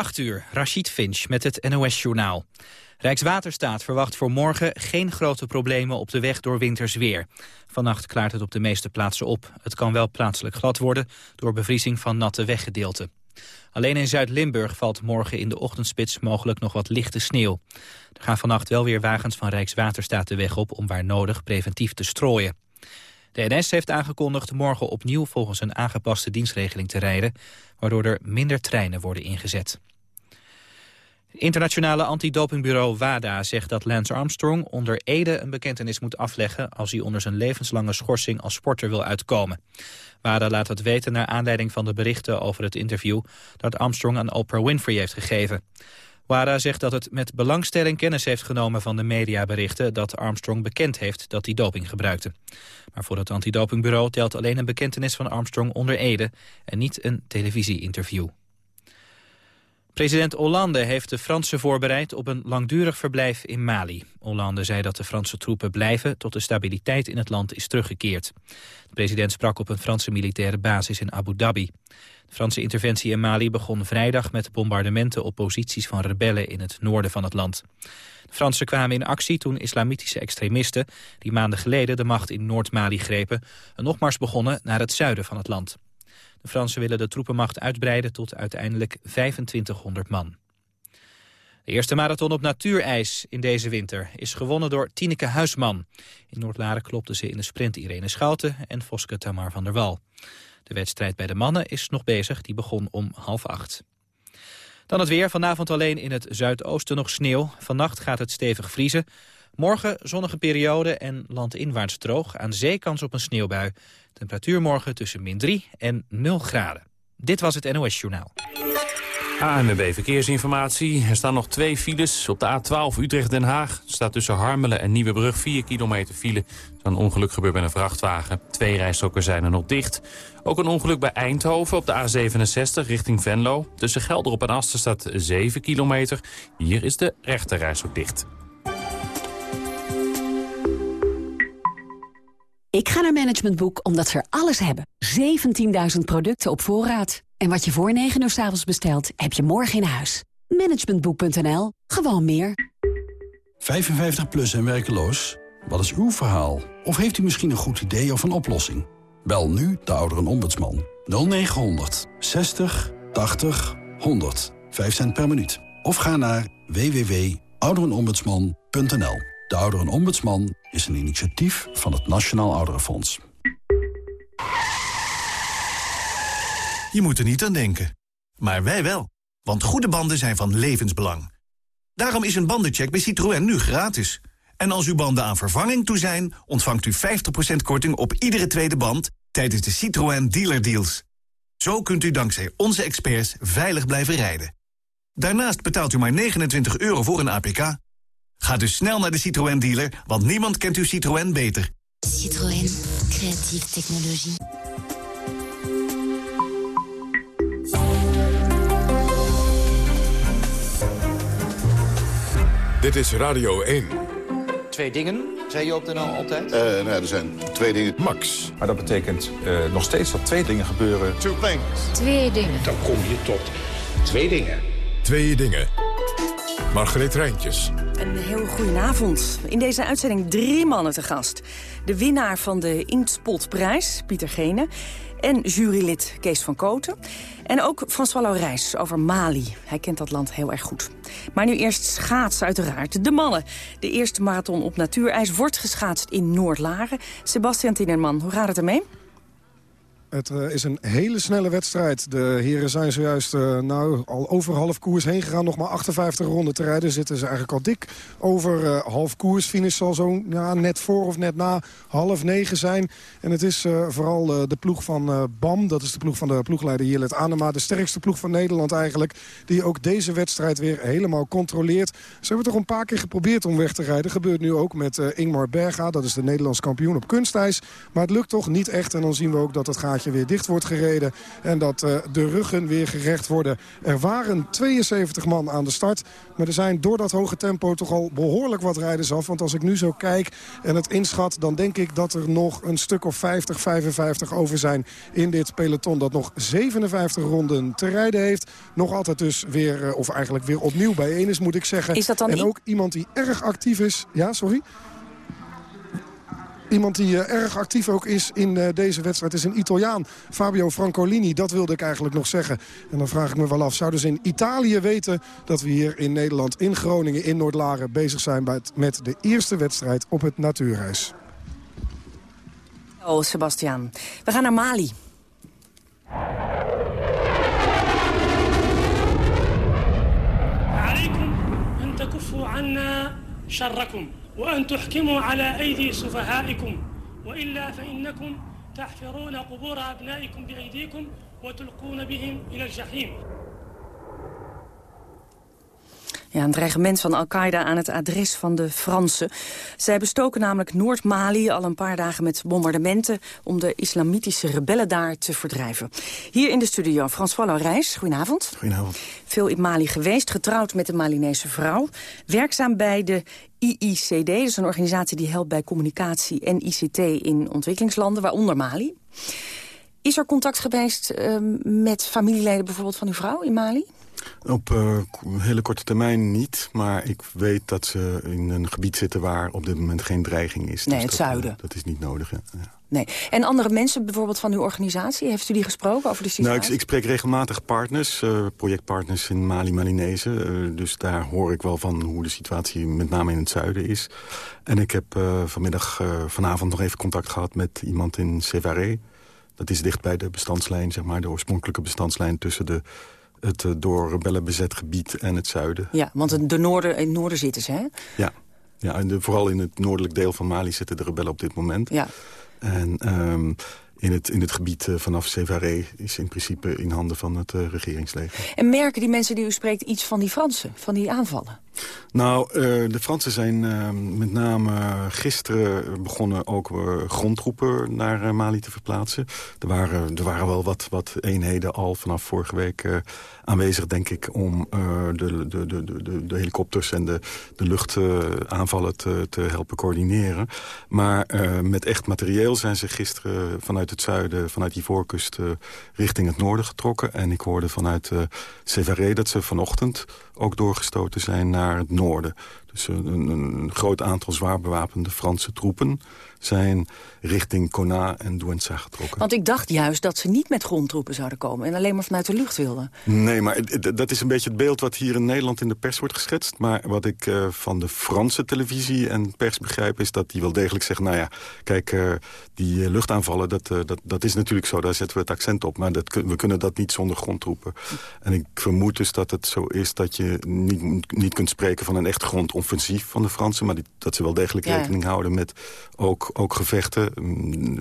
8 uur, Rachid Finch met het NOS-journaal. Rijkswaterstaat verwacht voor morgen geen grote problemen op de weg door winters weer. Vannacht klaart het op de meeste plaatsen op. Het kan wel plaatselijk glad worden door bevriezing van natte weggedeelten. Alleen in Zuid-Limburg valt morgen in de ochtendspits mogelijk nog wat lichte sneeuw. Er gaan vannacht wel weer wagens van Rijkswaterstaat de weg op om waar nodig preventief te strooien. De NS heeft aangekondigd morgen opnieuw volgens een aangepaste dienstregeling te rijden, waardoor er minder treinen worden ingezet. Het internationale antidopingbureau WADA zegt dat Lance Armstrong onder Ede een bekentenis moet afleggen als hij onder zijn levenslange schorsing als sporter wil uitkomen. WADA laat het weten naar aanleiding van de berichten over het interview dat Armstrong aan Oprah Winfrey heeft gegeven. WADA zegt dat het met belangstelling kennis heeft genomen van de mediaberichten dat Armstrong bekend heeft dat hij doping gebruikte. Maar voor het antidopingbureau telt alleen een bekentenis van Armstrong onder Ede en niet een televisie-interview. President Hollande heeft de Fransen voorbereid op een langdurig verblijf in Mali. Hollande zei dat de Franse troepen blijven tot de stabiliteit in het land is teruggekeerd. De president sprak op een Franse militaire basis in Abu Dhabi. De Franse interventie in Mali begon vrijdag met bombardementen op posities van rebellen in het noorden van het land. De Fransen kwamen in actie toen islamitische extremisten, die maanden geleden de macht in Noord-Mali grepen, een nogmars begonnen naar het zuiden van het land. De Fransen willen de troepenmacht uitbreiden tot uiteindelijk 2500 man. De eerste marathon op natuurijs in deze winter is gewonnen door Tineke Huisman. In Noordlaren klopte ze in de sprint Irene Schouten en Voske Tamar van der Wal. De wedstrijd bij de mannen is nog bezig, die begon om half acht. Dan het weer, vanavond alleen in het zuidoosten nog sneeuw. Vannacht gaat het stevig vriezen. Morgen zonnige periode en landinwaarts droog. Aan zee kans op een sneeuwbui. Temperatuur morgen tussen min 3 en 0 graden. Dit was het NOS Journaal. ANWB Verkeersinformatie. Er staan nog twee files. Op de A12 Utrecht-Den Haag staat tussen Harmelen en Nieuwebrug 4 kilometer file. Er is een ongeluk gebeurd bij een vrachtwagen. Twee rijstroken zijn er nog dicht. Ook een ongeluk bij Eindhoven op de A67 richting Venlo. Tussen Gelderop en Asten staat 7 kilometer. Hier is de rechterrijstrook dicht. Ik ga naar Management Boek omdat ze er alles hebben. 17.000 producten op voorraad. En wat je voor 9 uur s avonds bestelt, heb je morgen in huis. Managementboek.nl. Gewoon meer. 55 plus en werkeloos? Wat is uw verhaal? Of heeft u misschien een goed idee of een oplossing? Bel nu de Ouderenombudsman. 0900 60 80 100. 5 cent per minuut. Of ga naar www.ouderenombudsman.nl. De Ouderenombudsman is een initiatief van het Nationaal Ouderenfonds. Je moet er niet aan denken. Maar wij wel. Want goede banden zijn van levensbelang. Daarom is een bandencheck bij Citroën nu gratis. En als uw banden aan vervanging toe zijn... ontvangt u 50% korting op iedere tweede band... tijdens de Citroën Dealer Deals. Zo kunt u dankzij onze experts veilig blijven rijden. Daarnaast betaalt u maar 29 euro voor een APK. Ga dus snel naar de Citroën dealer, want niemand kent uw Citroën beter. Citroën, creatieve technologie. Dit is Radio 1. Twee dingen, zei je op de nou altijd? Uh, nou, er zijn twee dingen. Max. Maar dat betekent uh, nog steeds dat twee dingen gebeuren. Two things. Twee dingen. Dan kom je tot twee dingen. Twee dingen. Margreet Rijntjes. Een heel goedenavond. In deze uitzending drie mannen te gast. De winnaar van de Inkspotprijs, Pieter Gene. En jurylid Kees van Koten. En ook François Laurijs over Mali. Hij kent dat land heel erg goed. Maar nu eerst schaatsen uiteraard. De mannen. De eerste marathon op natuurijs wordt geschaatst in Noordlaren. Sebastian Tinerman, hoe gaat het ermee? Het uh, is een hele snelle wedstrijd. De heren zijn zojuist uh, nou, al over half koers heen gegaan. Nog maar 58 ronden te rijden. Zitten ze eigenlijk al dik over uh, half koers. Finish zal zo ja, net voor of net na half negen zijn. En het is vooral de ploeg van BAM. Dat is de ploeg van de ploegleider Jillet Anema. De sterkste ploeg van Nederland eigenlijk. Die ook deze wedstrijd weer helemaal controleert. Ze hebben toch een paar keer geprobeerd om weg te rijden. Gebeurt nu ook met Ingmar Berga. Dat is de Nederlands kampioen op kunstijs. Maar het lukt toch niet echt. En dan zien we ook dat het gaat gaatje weer dicht wordt gereden. En dat de ruggen weer gerecht worden. Er waren 72 man aan de start. Maar er zijn door dat hoge tempo toch al behoorlijk wat rijders af. Want als ik nu zo kijk en het inschat... dan denk ik dat er nog een stuk of 50, 55 over zijn in dit peloton. Dat nog 57 ronden te rijden heeft. Nog altijd dus weer, of eigenlijk weer opnieuw bijeen is, moet ik zeggen. Is dat dan en ook iemand die erg actief is... Ja, sorry? Iemand die uh, erg actief ook is in uh, deze wedstrijd is een Italiaan. Fabio Francolini, dat wilde ik eigenlijk nog zeggen. En dan vraag ik me wel af, zouden ze in Italië weten... dat we hier in Nederland, in Groningen, in Noordlaren... bezig zijn met de eerste wedstrijd op het natuurreis? Oh, Sebastian. We gaan naar Mali. عليكم أن تكفوا عنا شركم وأن تحكموا على أيدي سفهائكم وإلا فإنكم تحفرون قبور أبنائكم بأيديكم وتلقون بهم إلى الجحيم. Ja, een dreigement van Al-Qaeda aan het adres van de Fransen. Zij bestoken namelijk Noord-Mali al een paar dagen met bombardementen... om de islamitische rebellen daar te verdrijven. Hier in de studio François Laurijs, goedenavond. Goedenavond. Veel in Mali geweest, getrouwd met een Malinese vrouw. Werkzaam bij de IICD, dat is een organisatie die helpt bij communicatie en ICT in ontwikkelingslanden, waaronder Mali. Is er contact geweest uh, met familieleden bijvoorbeeld van uw vrouw in Mali? Op uh, hele korte termijn niet, maar ik weet dat ze in een gebied zitten waar op dit moment geen dreiging is. Nee, dus het dat, zuiden. Uh, dat is niet nodig, ja. Nee. En andere mensen bijvoorbeeld van uw organisatie, heeft u die gesproken over de situatie? Nou, ik, ik spreek regelmatig partners, uh, projectpartners in Mali, Malinese. dus daar hoor ik wel van hoe de situatie met name in het zuiden is. En ik heb vanmiddag, vanavond nog even contact gehad met iemand in Sévaré. Dat is dicht bij de bestandslijn, zeg maar, de oorspronkelijke bestandslijn tussen de het door rebellen bezet gebied en het zuiden. Ja, want de noorden, in het noorden zitten ze, hè? Ja, ja en de, vooral in het noordelijk deel van Mali zitten de rebellen op dit moment. Ja. En um, in, het, in het gebied uh, vanaf Sévaré is in principe in handen van het uh, regeringsleger. En merken die mensen die u spreekt iets van die Fransen, van die aanvallen? Nou, uh, de Fransen zijn uh, met name gisteren begonnen ook uh, grondtroepen naar Mali te verplaatsen. Er waren, er waren wel wat, wat eenheden al vanaf vorige week aanwezig, denk ik... om de, de, de, de, helikopters en de, de luchtaanvallen te, te helpen coördineren. Maar met echt materieel zijn ze gisteren vanuit het zuiden, vanuit die voorkust... richting het noorden getrokken. En ik hoorde vanuit Sévaré dat ze vanochtend ook doorgestoten zijn naar het noorden. Dus een, een groot aantal zwaar bewapende Franse troepen zijn richting Kona en Douentza getrokken. Want ik dacht juist dat ze niet met grondtroepen zouden komen... en alleen maar vanuit de lucht wilden. Nee, maar dat is een beetje het beeld wat hier in Nederland in de pers wordt geschetst. Maar wat ik uh, van de Franse televisie en pers begrijp... is dat die wel degelijk zeggen... nou ja, kijk, uh, die uh, luchtaanvallen, dat, dat, dat is natuurlijk zo. Daar zetten we het accent op. Maar dat, we kunnen dat niet zonder grondtroepen. En ik vermoed dus dat het zo is dat je niet, niet kunt spreken... van een echt grondoffensief van de Fransen... maar die, dat ze wel degelijk ja. rekening houden met ook, ook gevechten...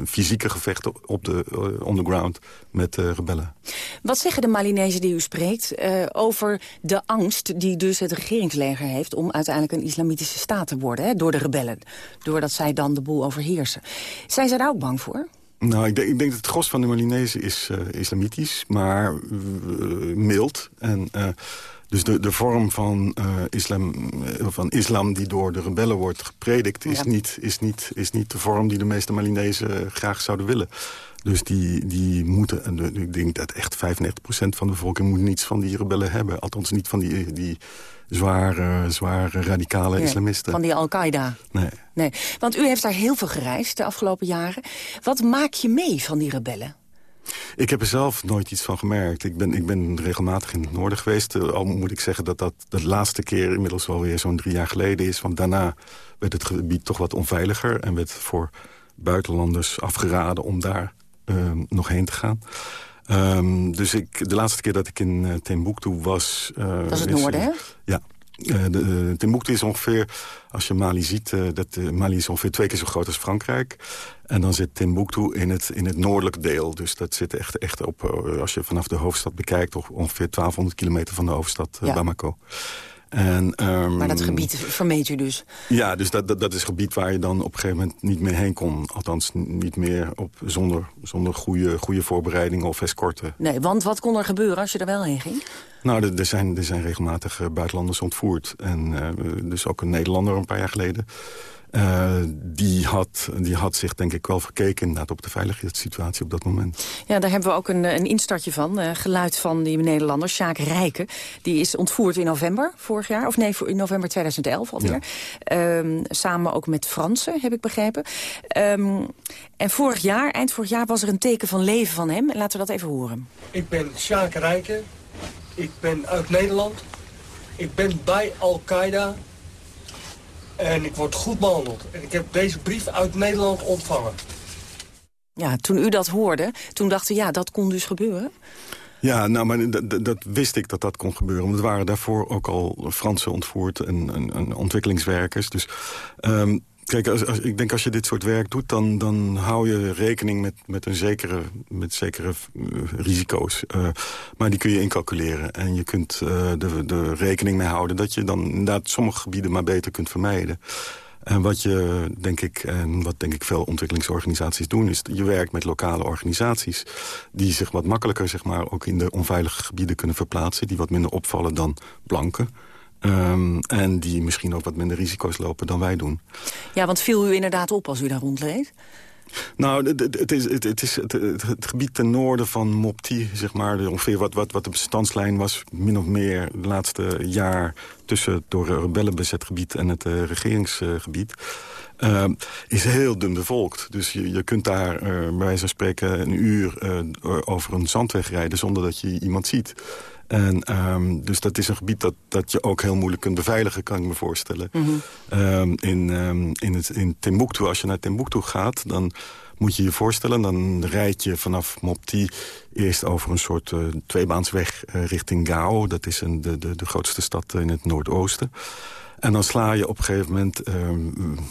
fysieke gevechten op de uh, underground met uh, rebellen. Wat zeggen de Malinezen die u spreekt uh, over de angst die dus het regeringsleger heeft... om uiteindelijk een islamitische staat te worden hè, door de rebellen? Doordat zij dan de boel overheersen. Zijn zij daar ook bang voor? Nou, ik denk, ik denk dat het gros van de Malinezen is islamitisch, maar mild. En dus de, de vorm van, uh, islam, van islam die door de rebellen wordt gepredikt... Is, ja. niet, is, niet, is niet de vorm die de meeste Malinezen graag zouden willen. Dus die, die moeten, ik denk dat echt 95% van de bevolking moet niets van die rebellen hebben. Althans niet van die, die zware, zware radicale nee, islamisten. Van die Al-Qaeda? Nee. nee. Want u heeft daar heel veel gereisd de afgelopen jaren. Wat maak je mee van die rebellen? Ik heb er zelf nooit iets van gemerkt. Ik ben, ik ben regelmatig in het noorden geweest. Al moet ik zeggen dat dat de laatste keer inmiddels alweer zo'n drie jaar geleden is. Want daarna werd het gebied toch wat onveiliger. En werd voor buitenlanders afgeraden om daar uh, nog heen te gaan. Um, dus ik, de laatste keer dat ik in uh, Timbuktu was... Uh, dat is het noorden, hè? Ja. Uh, de, uh, Timbuktu is ongeveer, als je Mali ziet... Uh, dat Mali is ongeveer twee keer zo groot als Frankrijk. En dan zit Timbuktu in het, in het noordelijk deel. Dus dat zit echt, echt op, als je vanaf de hoofdstad bekijkt... ongeveer 1200 kilometer van de hoofdstad ja. Bamako. En, ehm, maar dat gebied vermeed u dus? Ja, dus dat, dat, dat is gebied waar je dan op een gegeven moment niet meer heen kon. Althans, niet meer op, zonder, zonder goede, goede voorbereidingen of escorten. Nee, want wat kon er gebeuren als je er wel heen ging? Nou, er, er zijn, er zijn regelmatig buitenlanders ontvoerd. En dus ook een Nederlander een paar jaar geleden. Uh, die, had, die had zich denk ik wel verkeken inderdaad op de veiligheidssituatie op dat moment. Ja, daar hebben we ook een, een instartje van. Uh, geluid van die Nederlander, Sjaak Rijken. Die is ontvoerd in november vorig jaar. Of nee, in november 2011 alweer. Ja. Um, samen ook met Fransen, heb ik begrepen. Um, en vorig jaar, eind vorig jaar, was er een teken van leven van hem. Laten we dat even horen. Ik ben Sjaak Rijken. Ik ben uit Nederland. Ik ben bij Al-Qaeda en ik word goed behandeld. En ik heb deze brief uit Nederland ontvangen. Ja, toen u dat hoorde, toen dacht u, ja, dat kon dus gebeuren? Ja, nou, maar dat, dat, wist ik dat dat kon gebeuren. Want er waren daarvoor ook al Fransen ontvoerd en, en, en ontwikkelingswerkers. Dus um, Kijk, als, ik denk als je dit soort werk doet... dan, dan hou je rekening met, met, een zekere, met zekere uh, risico's. Uh, maar die kun je incalculeren. En je kunt uh, de, de rekening mee houden... dat je dan inderdaad sommige gebieden maar beter kunt vermijden. En wat je, denk ik, en wat denk ik veel ontwikkelingsorganisaties doen... is je werkt met lokale organisaties... die zich wat makkelijker zeg maar, ook in de onveilige gebieden kunnen verplaatsen... die wat minder opvallen dan blanken... Um, en die misschien ook wat minder risico's lopen dan wij doen. Ja, want viel u inderdaad op als u daar rondleed? Nou, het, is, het, is het, het, gebied ten noorden van Mopti, zeg maar, ongeveer wat, wat, wat de bestandslijn was, min of meer de laatste jaar tussen het door rebellen bezet gebied en het uh, regeringsgebied. Uh, is heel dun bevolkt. Dus je, je kunt daar uh, bij wijze van spreken een uur over een zandweg rijden zonder dat je iemand ziet. En um, dus dat is een gebied dat, dat je ook heel moeilijk kunt beveiligen, kan ik me voorstellen. Mm -hmm. um, in, um, in, het, in Timbuktu, als je naar Timbuktu gaat, dan moet je je voorstellen... dan rijd je vanaf Mopti eerst over een soort uh, tweebaansweg uh, richting Gao. Dat is een, de, de, de grootste stad in het noordoosten. En dan sla je op een gegeven moment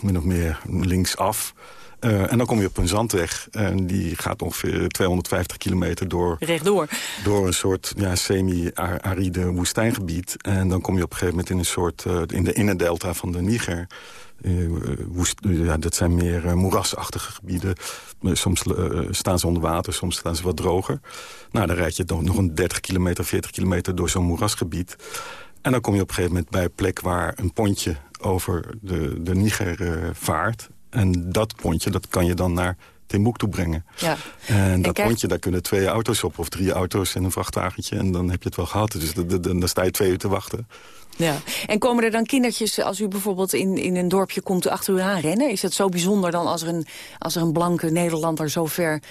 min of meer linksaf... Uh, en dan kom je op een zandweg. En die gaat ongeveer 250 kilometer door... Rechtdoor. Door een soort ja, semi-aride woestijngebied. En dan kom je op een gegeven moment in een soort... Uh, in de innerdelta van de Niger... Uh, woest, ja, dat zijn meer moerasachtige gebieden. soms staan ze onder water, soms staan ze wat droger. Nou, dan rijd je dan nog een 30 kilometer, 40 kilometer door zo'n moerasgebied. En dan kom je op een gegeven moment bij een plek waar een pontje over de, de Niger vaart. En dat pontje, dat kan je dan naar Timbuktu brengen. Ja. En dat pontje, daar kunnen twee auto's op, of drie auto's en een vrachtwagentje. En dan heb je het wel gehad. Dus dan sta je twee uur te wachten. Ja. En komen er dan kindertjes, als u bijvoorbeeld in, in een dorpje komt achter u aanrennen? Is dat zo bijzonder dan als er een, als er een blanke Nederlander zo ver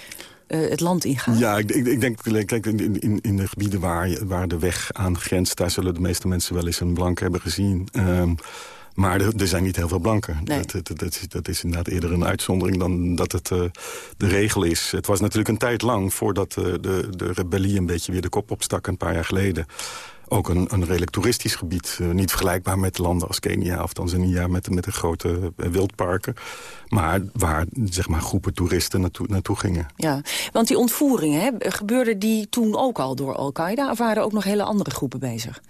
uh, het land ingaat? Ja, ik, ik, ik denk, kijk, in, in, in de gebieden waar, waar de weg aan grenst... daar zullen de meeste mensen wel eens een blank hebben gezien... Um, maar er, er, zijn niet heel veel blanken. Nee. Dat, dat, dat, is, dat, is, inderdaad eerder een uitzondering dan dat het uh, de regel is. Het was natuurlijk een tijd lang voordat uh, de, de rebellie een beetje weer de kop opstak, een paar jaar geleden. Ook een, een redelijk toeristisch gebied. Uh, niet vergelijkbaar met landen als Kenia of Tanzania met, met de grote wildparken. Maar waar zeg maar, groepen toeristen naartoe, naartoe gingen. Ja, want die ontvoeringen, hè, gebeurde die toen ook al door Al-Qaeda? Of waren er ook nog hele andere groepen bezig?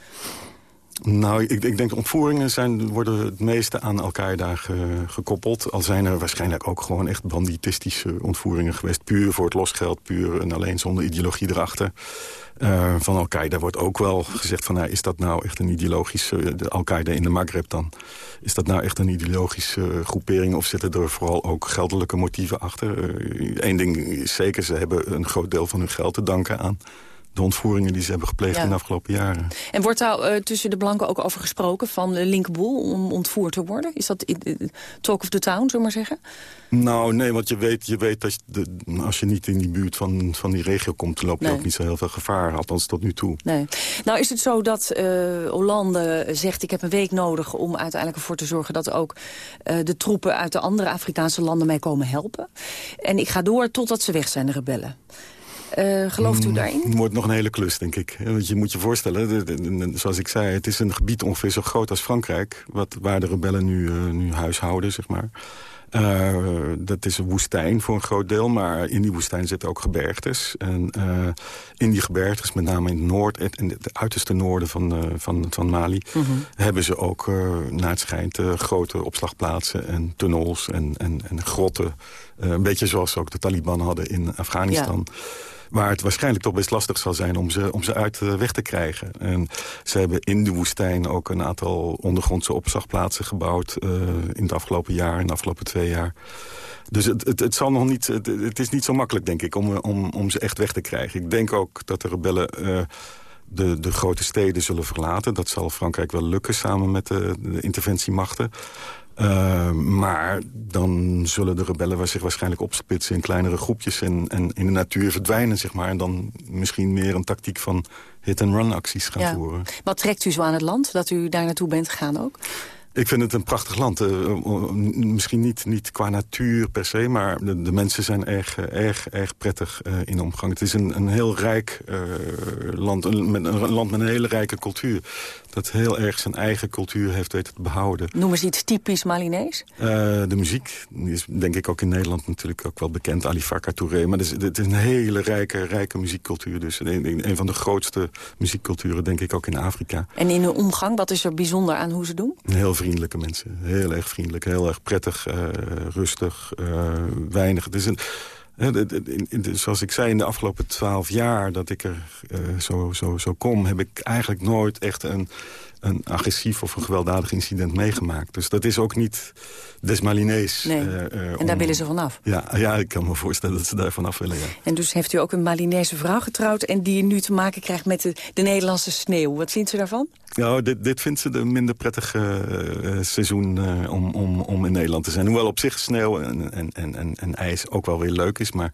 Nou, ik, ik denk ontvoeringen zijn, worden het meeste aan Al-Qaeda ge, gekoppeld. Al zijn er waarschijnlijk ook gewoon echt banditistische ontvoeringen geweest. Puur voor het losgeld, puur en alleen zonder ideologie erachter. Uh, van Al-Qaeda wordt ook wel gezegd van... Nou, is dat nou echt een ideologische... Al-Qaeda in de Maghreb dan... is dat nou echt een ideologische groepering... of zitten er vooral ook geldelijke motieven achter? Eén uh, ding is zeker, ze hebben een groot deel van hun geld te danken aan de ontvoeringen die ze hebben gepleegd ja. in de afgelopen jaren. En wordt daar uh, tussen de blanken ook over gesproken van de linkerboel om ontvoerd te worden? Is dat talk of the town, zullen we maar zeggen? Nou, nee, want je weet, je weet dat je de, als je niet in die buurt van, van die regio komt... loop je nee. ook niet zo heel veel gevaar, althans tot nu toe. Nee. Nou is het zo dat uh, Hollande zegt... ik heb een week nodig om uiteindelijk ervoor te zorgen... dat ook uh, de troepen uit de andere Afrikaanse landen mij komen helpen. En ik ga door totdat ze weg zijn, de rebellen. Uh, gelooft u daarin? Het wordt nog een hele klus, denk ik. Want je moet je voorstellen, de, de, de, zoals ik zei... het is een gebied ongeveer zo groot als Frankrijk... Wat, waar de rebellen nu, uh, nu huishouden, zeg maar. Uh, dat is een woestijn voor een groot deel, maar in die woestijn zitten ook gebergtes. En uh, in die gebergtes, met name in het noord, in het uiterste noorden van, uh, van, van Mali... Mm -hmm. hebben ze ook, naar het schijnt, grote opslagplaatsen en tunnels en, en, en grotten. een beetje zoals ook de Taliban hadden in Afghanistan. Ja. Waar het waarschijnlijk toch best lastig zal zijn om ze, om ze uit de weg te krijgen. En ze hebben in de woestijn ook een aantal ondergrondse opslagplaatsen gebouwd... Uh, in het afgelopen jaar, in de afgelopen twee jaar. Dus het, het, het, zal nog niet, het, is niet zo makkelijk, denk ik, om, om, om ze echt weg te krijgen. Ik denk ook dat de rebellen... Uh, de, de grote steden zullen verlaten. Dat zal Frankrijk wel lukken samen met de interventiemachten. Uh, maar dan zullen de rebellen zich waarschijnlijk opsplitsen in kleinere groepjes... En, en in de natuur verdwijnen, zeg maar. En dan misschien meer een tactiek van hit-and-run acties gaan ja. voeren. Wat trekt u zo aan het land, dat u daar naartoe bent gegaan ook? Ik vind het een prachtig land. Uh, misschien niet, niet qua natuur per se, maar de, de mensen zijn erg, erg, erg prettig uh, in omgang. Het is een, een heel rijk uh, land, een, met, een land met een hele rijke cultuur. Dat heel erg zijn eigen cultuur heeft weten te behouden. Noem eens iets typisch Malinees. de muziek die is denk ik ook in Nederland natuurlijk ook wel bekend. Ali Farka Touré. Maar het is, het is een hele rijke, rijke muziekcultuur. Dus een, een van de grootste muziekculturen denk ik ook in Afrika. En in hun omgang, wat is er bijzonder aan hoe ze doen? Heel vriendelijke mensen. Heel erg vriendelijk, heel erg prettig, uh, rustig, uh, weinig. Het is een... Zoals ik zei, in de afgelopen twaalf jaar dat ik er uh, zo, zo, zo kom... heb ik eigenlijk nooit echt een, een agressief of een gewelddadig incident meegemaakt. Dus dat is ook niet desmalinees. Nee. Uh, uh, en daar willen ze vanaf? Ja, ja, ik kan me voorstellen dat ze daar vanaf willen, ja. En dus heeft u ook een Malinese vrouw getrouwd... en die nu te maken krijgt met de, de Nederlandse sneeuw. Wat vindt u daarvan? Nou, dit, dit vindt ze een minder prettig uh, seizoen om, om, om in Nederland te zijn. Hoewel op zich sneeuw en, en, en, en ijs ook wel weer leuk is... maar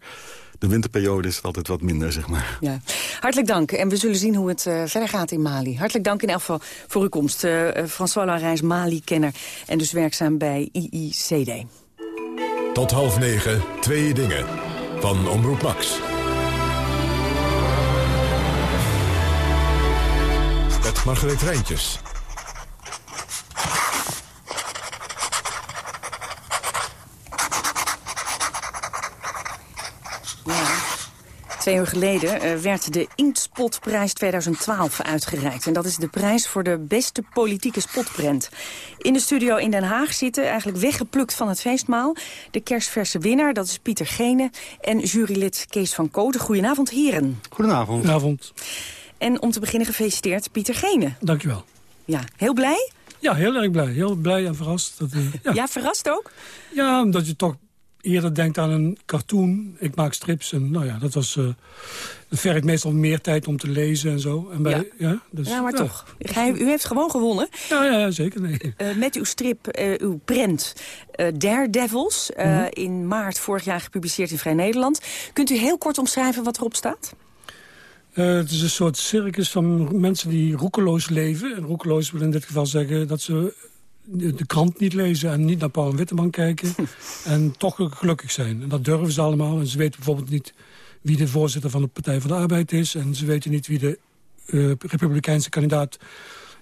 de winterperiode is het altijd wat minder, zeg maar. Ja. Hartelijk dank. En we zullen zien hoe het uh, verder gaat in Mali. Hartelijk dank in elk geval voor uw komst. Uh, François Larijns, Mali-kenner en dus werkzaam bij IICD. Tot half negen, twee dingen. Van Omroep Max. Met Margreet Rijntjes. Twee uur geleden uh, werd de Inktspotprijs 2012 uitgereikt. En dat is de prijs voor de beste politieke spotprent. In de studio in Den Haag zitten, eigenlijk weggeplukt van het feestmaal... de kerstverse winnaar, dat is Pieter Gene... en jurylid Kees van Kooten. Goedenavond, heren. Goedenavond. Goedenavond. En om te beginnen gefeliciteerd, Pieter Gene. Dankjewel. Ja, heel blij? Ja, heel erg blij. Heel blij en verrast. Dat, uh, ja. ja, verrast ook? Ja, omdat je toch eerder denkt aan een cartoon. Ik maak strips en nou ja, dat was... Uh, het vergt meestal meer tijd om te lezen en zo. En bij, ja. Ja, dus, ja, maar ja. toch. U heeft gewoon gewonnen. Ja, ja zeker. Nee. Uh, met uw strip, uh, uw prent Daredevils. Mm -hmm. In maart vorig jaar gepubliceerd in Vrij Nederland. Kunt u heel kort omschrijven wat erop staat? het is een soort circus van mensen die roekeloos leven. En roekeloos wil in dit geval zeggen dat ze de, krant niet lezen en niet naar Paul en Witteman kijken. en toch gelukkig zijn. En dat durven ze allemaal. En ze weten bijvoorbeeld niet wie de voorzitter van de Partij van de Arbeid is. En ze weten niet wie de uh, republikeinse kandidaat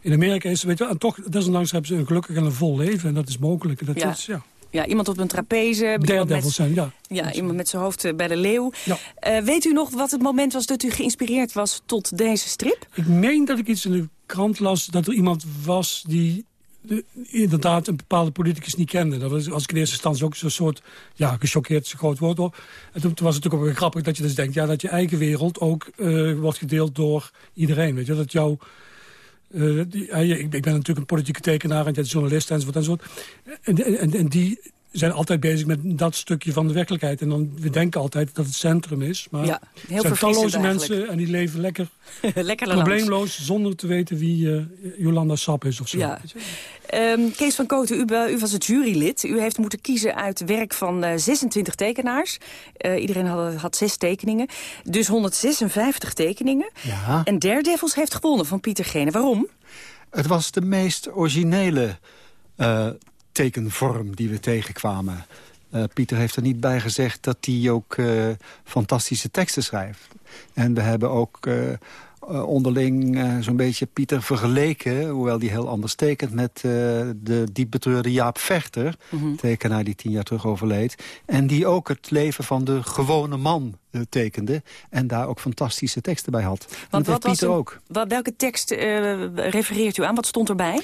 in Amerika is. Ze weten, en toch, desondanks hebben ze een gelukkig en een vol leven. En dat is mogelijk. Dat ja. Is, ja. Ja, iemand op een trapeze. Daredevils zijn, ja. Ja, iemand met zijn hoofd bij de leeuw. Ja. Uh, weet u nog wat het moment was dat u geïnspireerd was tot deze strip? Ik meen dat ik iets in de krant las dat er iemand was die de, inderdaad een bepaalde politicus niet kende. Dat was, als ik in eerste instantie ook zo'n soort... ja, gechoqueerd is een groot woord hoor. En toen, toen was het natuurlijk ook grappig dat je dus denkt... ja, dat je eigen wereld ook uh, wordt gedeeld door iedereen. Weet je, dat jouw... Uh, die, uh, ik, ik, ben natuurlijk een politieke tekenaar en journalist enzovoort enzovoort. En, en, en die zijn altijd bezig met dat stukje van de werkelijkheid. En dan, we denken altijd dat het centrum is. Maar ja, heel zijn talloze mensen en die leven lekker, lekker probleemloos... zonder te weten wie uh, Jolanda Sap is of zo. Ja. Um, Kees van Kooten, u, u, was het jurylid. U heeft moeten kiezen uit werk van uh, 26 tekenaars. Uh, iedereen had, had zes tekeningen. Dus 156 tekeningen. Ja. En Daredevils heeft gewonnen van Pieter Gene. Waarom? Het was de meest originele uh, tekenvorm die we tegenkwamen. Uh, Pieter heeft er niet bij gezegd dat hij ook uh, fantastische teksten schrijft. En we hebben ook uh, uh, onderling uh, zo'n beetje Pieter vergeleken... hoewel die heel anders tekent met uh, de diep betreurde Jaap Vechter... Mm -hmm. tekenaar die tien jaar terug overleed. En die ook het leven van de gewone man tekende. En daar ook fantastische teksten bij had. Want wat Pieter een, ook. Wat, welke tekst refereert u aan? Wat stond erbij?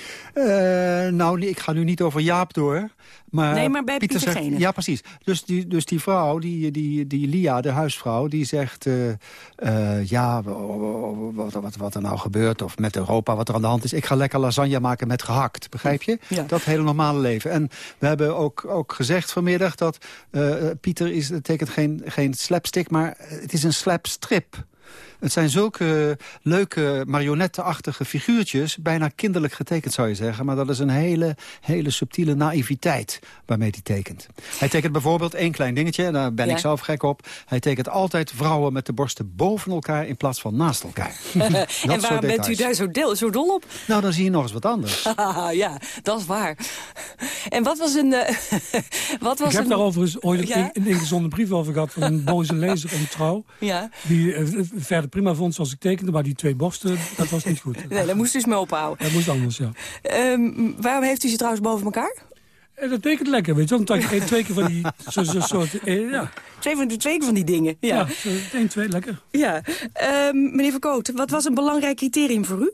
nou, ik ga nu niet over Jaap door... Maar nee, maar bij Pieter, Pieter zegt, Ja, precies. Dus die, dus die vrouw, die, die, die Lia, de huisvrouw, die zegt... Uh, uh, ja, wat, wat, wat er nou gebeurt, of met Europa, wat er aan de hand is. Ik ga lekker lasagne maken met gehakt, begrijp je? Ja. Dat hele normale leven. En we hebben ook, ook gezegd vanmiddag dat uh, Pieter is, betekent geen, geen slapstick, maar het is een slapstrip. Het zijn zulke leuke marionettenachtige figuurtjes. Bijna kinderlijk getekend zou je zeggen. Maar dat is een hele, hele subtiele naïviteit waarmee hij tekent. Hij tekent bijvoorbeeld één klein dingetje. En daar ben ja. ik zelf gek op. Hij tekent altijd vrouwen met de borsten boven elkaar in plaats van naast elkaar. en waarom bent u daar zo, deel, zo dol op? Nou, dan zie je nog eens wat anders. ja, dat is waar. En wat was een... Uh, wat was ik heb een... daar overigens ooit ja? een ingezonde brief over gehad... van een boze lezer in Trouw. Ja. Die uh, verder prima vond zoals ik tekende, maar die twee borsten, dat was niet goed. Nee, daar moest u dus mee ophouden. Dat moest anders, ja. Um, waarom heeft u ze trouwens boven elkaar? En dat tekent lekker, weet je wel. Dan je twee keer van die zo, zo, soort... Eh, ja. Twee van, twee van die dingen, ja. Ja, één, twee, lekker. Ja. Um, meneer Verkoot, wat was een belangrijk criterium voor u?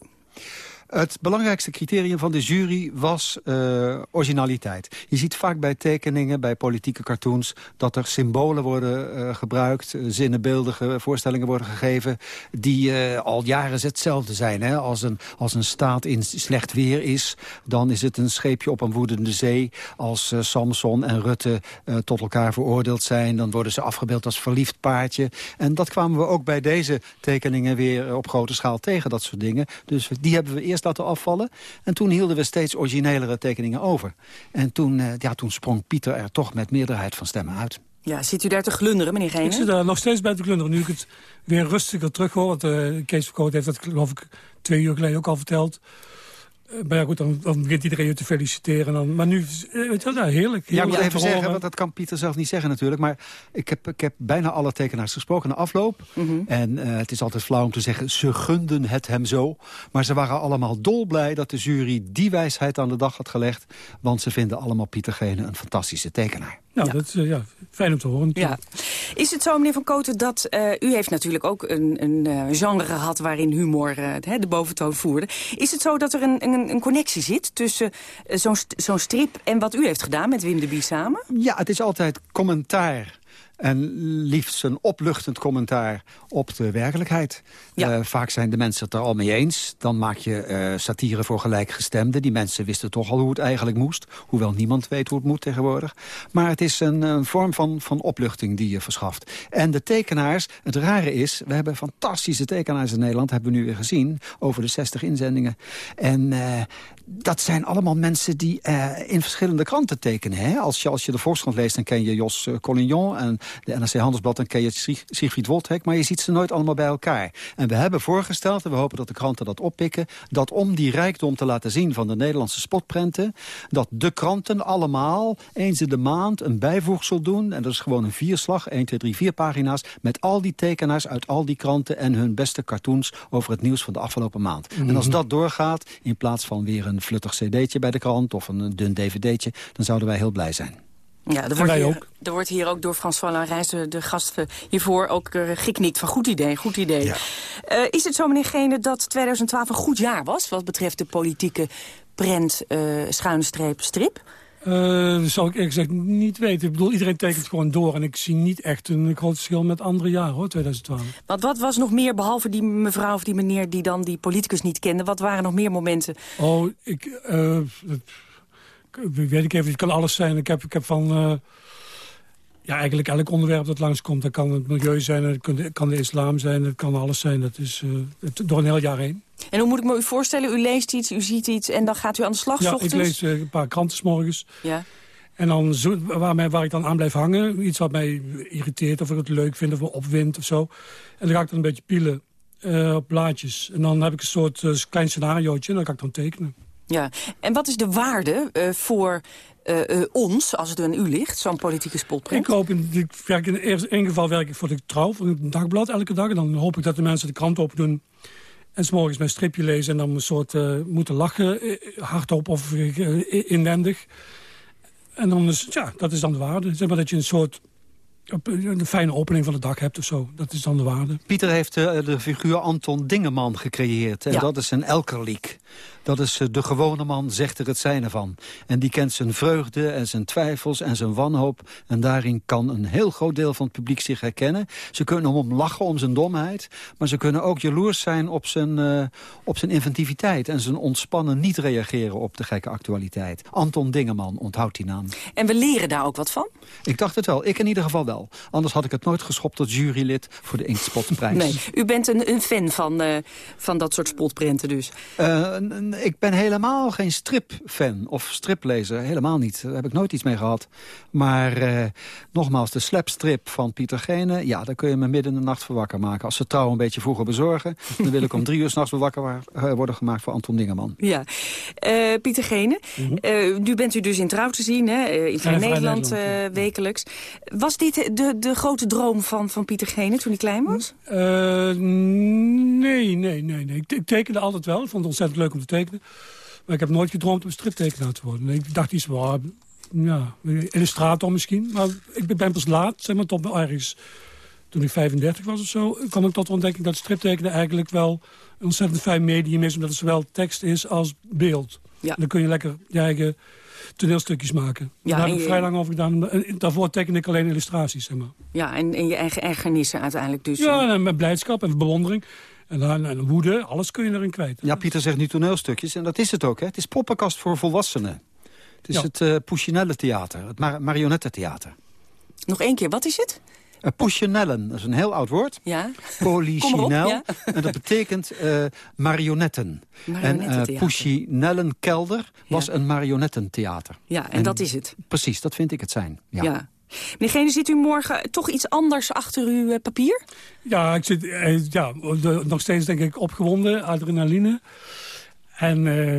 Het belangrijkste criterium van de jury was uh, originaliteit. Je ziet vaak bij tekeningen, bij politieke cartoons... dat er symbolen worden uh, gebruikt, zinnenbeeldige voorstellingen worden gegeven... die al jaren hetzelfde zijn. Hè? Als, een, als een staat in slecht weer is, dan is het een scheepje op een woedende zee. Als Samson en Rutte tot elkaar veroordeeld zijn... dan worden ze afgebeeld als verliefd paardje. En dat kwamen we ook bij deze tekeningen weer op grote schaal tegen, dat soort dingen. Dus die hebben we eerst laten afvallen. En toen hielden we steeds originelere tekeningen over. En toen, uh, ja, toen sprong Pieter er toch met meerderheid van stemmen uit. Ja, zit u daar te glunderen, meneer Genen? Ik zit daar nog steeds bij te glunderen. Nu ik het weer rustiger terug hoor. Want uh, Kees Verkoot heeft dat geloof ik twee uur geleden ook al verteld. Maar ja, goed, dan, dan begint iedereen je te feliciteren. Dan, maar nu, weet je wel, heerlijk. Ja, ik moet even zeggen, want dat kan Pieter zelf niet zeggen natuurlijk. Maar ik heb, ik heb bijna alle tekenaars gesproken na afloop. Mm -hmm. En uh, het is altijd flauw om te zeggen, ze gunden het hem zo. Maar ze waren allemaal dolblij dat de jury die wijsheid aan de dag had gelegd. Want ze vinden allemaal Pieter Gene een fantastische tekenaar. Nou, ja. dat is uh, ja, fijn om te horen. Ja. Is het zo, meneer Van Koten, dat uh, u heeft natuurlijk ook een, een uh, genre gehad... waarin humor de boventoon voerde. Is het zo dat er een, een, een connectie zit tussen zo'n zo'n strip... en wat u heeft gedaan met Wim de Bie samen? Ja, het is altijd commentaar en liefst een opluchtend commentaar op de werkelijkheid. Ja. Uh, vaak zijn de mensen het er al mee eens. Dan maak je uh, satire voor gelijkgestemden. Die mensen wisten toch al hoe het eigenlijk moest. Hoewel niemand weet hoe het moet tegenwoordig. Maar het is een, een vorm van, van opluchting die je verschaft. En de tekenaars, het rare is... we hebben fantastische tekenaars in Nederland, hebben we nu weer gezien... over de 60 inzendingen. En uh, dat zijn allemaal mensen die in verschillende kranten tekenen. Hè? Als, je, als je de Volkskrant leest, dan ken je Jos Collignon... en de NRC Handelsblad, dan ken je Siegfried Woldhek... maar je ziet ze nooit allemaal bij elkaar. En we hebben voorgesteld, en we hopen dat de kranten dat oppikken... dat om die rijkdom te laten zien van de Nederlandse spotprenten... dat de kranten allemaal eens in de maand een bijvoegsel doen... en dat is gewoon een vierslag, 1, 2, 3, 4 pagina's... met al die tekenaars uit al die kranten en hun beste cartoons... over het nieuws van de afgelopen maand. Mm -hmm. En als dat doorgaat, in plaats van weer een fluttig cd'tje bij de krant... of een dun dvd'tje, dan zouden wij heel blij zijn. Ja, er wordt, hier, ook. er wordt hier ook door François Larijs, de, de gast hiervoor, ook uh, geknikt van goed idee, goed idee. Ja. Uh, is het zo, meneer Gene, dat 2012 een goed jaar was... wat betreft de politieke prent, uh, schuine streep, strip? Uh, dat zou ik eerlijk gezegd niet weten. Ik bedoel, iedereen tekent gewoon door. En ik zie niet echt een groot verschil met andere jaren, hoor, 2012. Want wat was nog meer, behalve die mevrouw of die meneer... die dan die politicus niet kende, wat waren nog meer momenten? Oh, ik... Uh, weet ik even, het kan alles zijn. Ik heb, ik heb van... Uh, ja, eigenlijk elk onderwerp dat langskomt. Dat kan het milieu zijn, het kan, kan de islam zijn, het kan alles zijn. Dat is uh, het, door een heel jaar heen. En hoe moet ik me u voorstellen? U leest iets, u ziet iets en dan gaat u aan de slag? Ja, ochtends? ik lees uh, een paar kranten 's morgens. Ja. En dan zo, waar, mij, waar ik dan aan blijf hangen, iets wat mij irriteert... of ik het leuk vind of me opwint of zo. En dan ga ik dan een beetje pielen uh, op blaadjes. En dan heb ik een soort klein scenariootje en dan kan ik dan tekenen. Ja, en wat is de waarde uh, voor uh, uh, ons, als het aan u ligt, zo'n politieke spotprint? Ik hoop, in, ik werk in, één geval werk ik voor de Trouw, voor het dagblad elke dag. En dan hoop ik dat de mensen de krant open doen En s'morgens mijn stripje lezen en dan een soort moeten lachen, eh, hardop of inwendig. En dan is, ja, dat is dan de waarde. Zeg maar dat je een soort een fijne opening van de dag hebt of zo. Dat is dan de waarde. Pieter heeft de figuur Anton Dingeman gecreëerd. En ja. dat is een elkerliek. Dat is de gewone man, zegt er het zijne van. En die kent zijn vreugde en zijn twijfels en zijn wanhoop. En daarin kan een heel groot deel van het publiek zich herkennen. Ze kunnen om lachen om zijn domheid. Maar ze kunnen ook jaloers zijn op zijn, uh, op zijn inventiviteit. En zijn ontspannen niet reageren op de gekke actualiteit. Anton Dingeman, onthoudt die naam. En we leren daar ook wat van? Ik dacht het wel. Ik in ieder geval wel. Anders had ik het nooit geschopt tot jurylid voor de Inkspotprijs. Nee, u bent een, een fan van, uh, van dat soort spotprenten dus? Uh, ik ben helemaal geen stripfan of striplezer. Helemaal niet. Daar heb ik nooit iets mee gehad. Maar uh, nogmaals, de slapstrip van Pieter Gene... ja, daar kun je me midden in de nacht voor wakker maken. Als ze trouw een beetje vroeger bezorgen... dan wil ik om drie uur s'nachts wakker worden gemaakt voor Anton Dingeman. Ja. Uh, Pieter Gene, mm -hmm. uh, nu bent u dus in trouw te zien, hè? in Vrij Nederland, Nederland wekelijks. Was dit de, de grote droom van, van Pieter Gene toen hij klein was? nee, nee, nee, nee. Ik tekende altijd wel. Ik vond het ontzettend leuk om te tekenen. Maar ik heb nooit gedroomd om striptekenaar te worden. Ik dacht iets van, ja, illustrator misschien. Maar ik ben pas laat, zeg maar, tot ergens... Toen ik 35 was of zo, kwam ik tot de ontdekking dat striptekenen eigenlijk wel een ontzettend fijn medium is. Omdat het zowel tekst is als beeld. Ja. Dan kun je lekker je eigen toneelstukjes maken. Ja, Daar heb ik je... vrij lang over gedaan. Daarvoor teken ik alleen illustraties, zeg maar. Ja, en, en je eigen ergernissen uiteindelijk dus. Ja, en met blijdschap en bewondering. En, dan, en woede, alles kun je erin kwijt. Ja, Pieter zegt nu toneelstukjes. En dat is het ook, hè. Het is poppenkast voor volwassenen. Het is ja. het uh, Puccinelle theater, het mar marionettentheater. Nog één keer, wat is het? Uh, dat is een heel oud woord. Ja. Polichinel. Ja. En dat betekent uh, marionetten. En uh, Puccinellenkelder was ja. een marionettentheater. Ja, en, en, dat is het. Precies, dat vind ik het zijn. Ja. ja. Meneer Gene, zit u morgen toch iets anders achter uw papier? Ja, ik zit ja, nog steeds denk ik opgewonden, adrenaline. En uh,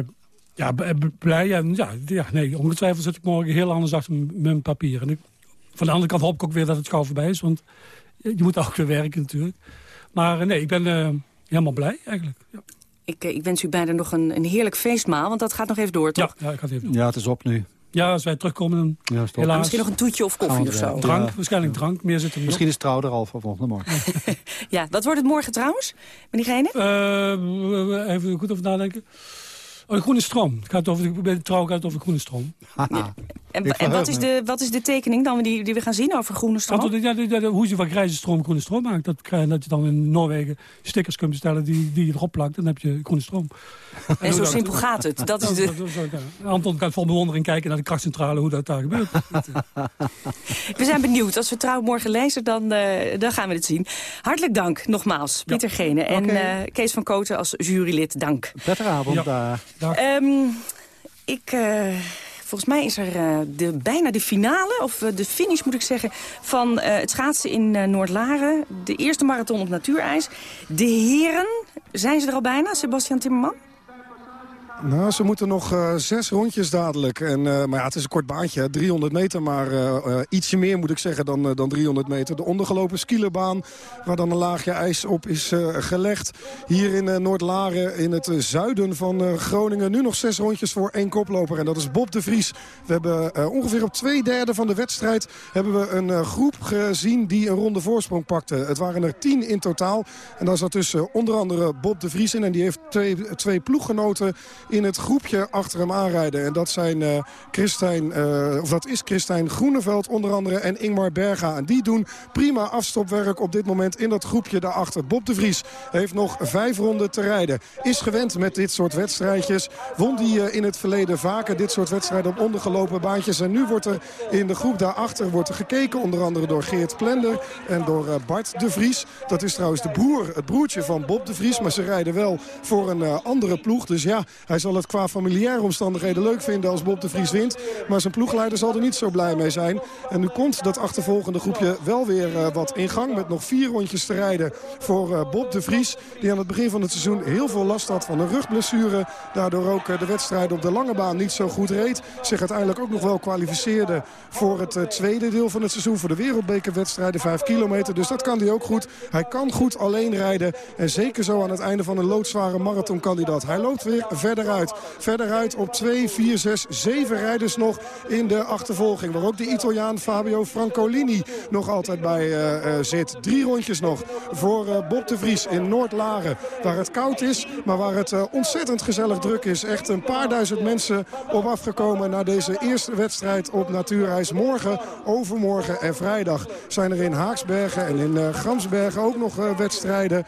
ja, blij. En, ja, ja, nee, ongetwijfeld zit ik morgen heel anders achter mijn papier. En ik, van de andere kant hoop ik ook weer dat het gauw voorbij is. Want je moet ook weer werken natuurlijk. Maar uh, nee, ik ben uh, helemaal blij eigenlijk. Ja. Ik, ik, wens u beiden nog een, een heerlijk feestmaal, want dat gaat nog even door, toch? Ja, ja, gaat even door. ja het is op nu. Ja, als wij terugkomen, dan ja, helaas. Misschien nog een toetje of koffie of zo. Drank, ja. waarschijnlijk drank. Meer zit er Misschien is trouw er al voor volgende morgen. ja, wat wordt het morgen trouwens, meneer? Uh, even goed over nadenken. Oh, groene stroom. Het gaat over, bij de trouw gaat het over groene stroom. Ja. En, en wat, is de, wat is de tekening dan die, die we gaan zien over groene stroom? Ja, de, de, de, hoe je van grijze stroom groene stroom maakt. Dat, dat je dan in Noorwegen stickers kunt bestellen die, die je erop plakt. Dan heb je groene stroom. En, en zo simpel gaat het. Dat is de... Anton kan vol bewondering kijken naar de krachtcentrale, hoe dat daar gebeurt. we zijn benieuwd. Als we trouw morgen lezen, dan, uh, dan gaan we het zien. Hartelijk dank, nogmaals, Pieter ja. Gene. En okay. uh, Kees van Koten als jurylid, dank. Prettige avond. Ja. Um, ik... Uh, Volgens mij is er uh, de, bijna de finale, of uh, de finish moet ik zeggen... van uh, het schaatsen in Noordlaren. De eerste marathon op natuurijs. De heren, zijn ze er al bijna, Sebastian Timmerman? Nou, ze moeten nog uh, zes rondjes dadelijk. En, uh, maar ja, het is een kort baantje, 300 meter. Maar uh, ietsje meer moet ik zeggen dan, dan 300 meter. De ondergelopen skielenbaan, waar dan een laagje ijs op is gelegd. Hier in Noord-Laren, in het zuiden van Groningen. Nu nog zes rondjes voor één koploper. En dat is Bob de Vries. We hebben ongeveer op twee derde van de wedstrijd... hebben we een groep gezien die een ronde voorsprong pakte. Het waren er tien in totaal. En daar zat dus onder andere Bob de Vries in. En die heeft twee, twee ploeggenoten in het groepje achter hem aanrijden. En dat, zijn, uh, Christijn, uh, of dat is Christijn Groeneveld onder andere en Ingmar Berga. En die doen prima afstopwerk op dit moment in dat groepje daarachter. Bob de Vries heeft nog vijf ronden te rijden. Is gewend met dit soort wedstrijdjes. Won die uh, in het verleden vaker dit soort wedstrijden op ondergelopen baantjes. En nu wordt er in de groep daarachter wordt er gekeken. Onder andere door Geert Plender en door Bart de Vries. Dat is trouwens de broer, het broertje van Bob de Vries. Maar ze rijden wel voor een andere ploeg. Dus ja, hij Hij zal het qua familiaire omstandigheden leuk vinden als Bob de Vries wint. Maar zijn ploegleider zal er niet zo blij mee zijn. En nu komt dat achtervolgende groepje wel weer uh, wat in gang. Met nog vier rondjes te rijden voor uh, Bob de Vries. Die aan het begin van het seizoen heel veel last had van een rugblessure. Daardoor ook uh, de wedstrijd op de lange baan niet zo goed reed. Zich uiteindelijk ook nog wel kwalificeerde voor het tweede deel van het seizoen. Voor de wereldbekerwedstrijden 5 kilometer. Dus dat kan hij ook goed. Hij kan goed alleen rijden. En zeker zo aan het einde van een loodzware marathonkandidaat. Hij loopt weer verder uit. Verder uit op 2, 4, 6, 7 rijders nog in de achtervolging. Waar ook de Italiaan Fabio Francolini nog altijd bij uh, uh, zit. Drie rondjes nog voor uh, Bob de Vries in Noord-Laren. Waar het koud is, maar waar het ontzettend gezellig druk is. Echt een paar duizend mensen op afgekomen naar deze eerste wedstrijd op Natuurreis. Morgen, overmorgen en vrijdag zijn er in Haaksbergen en in Gramsbergen ook nog wedstrijden.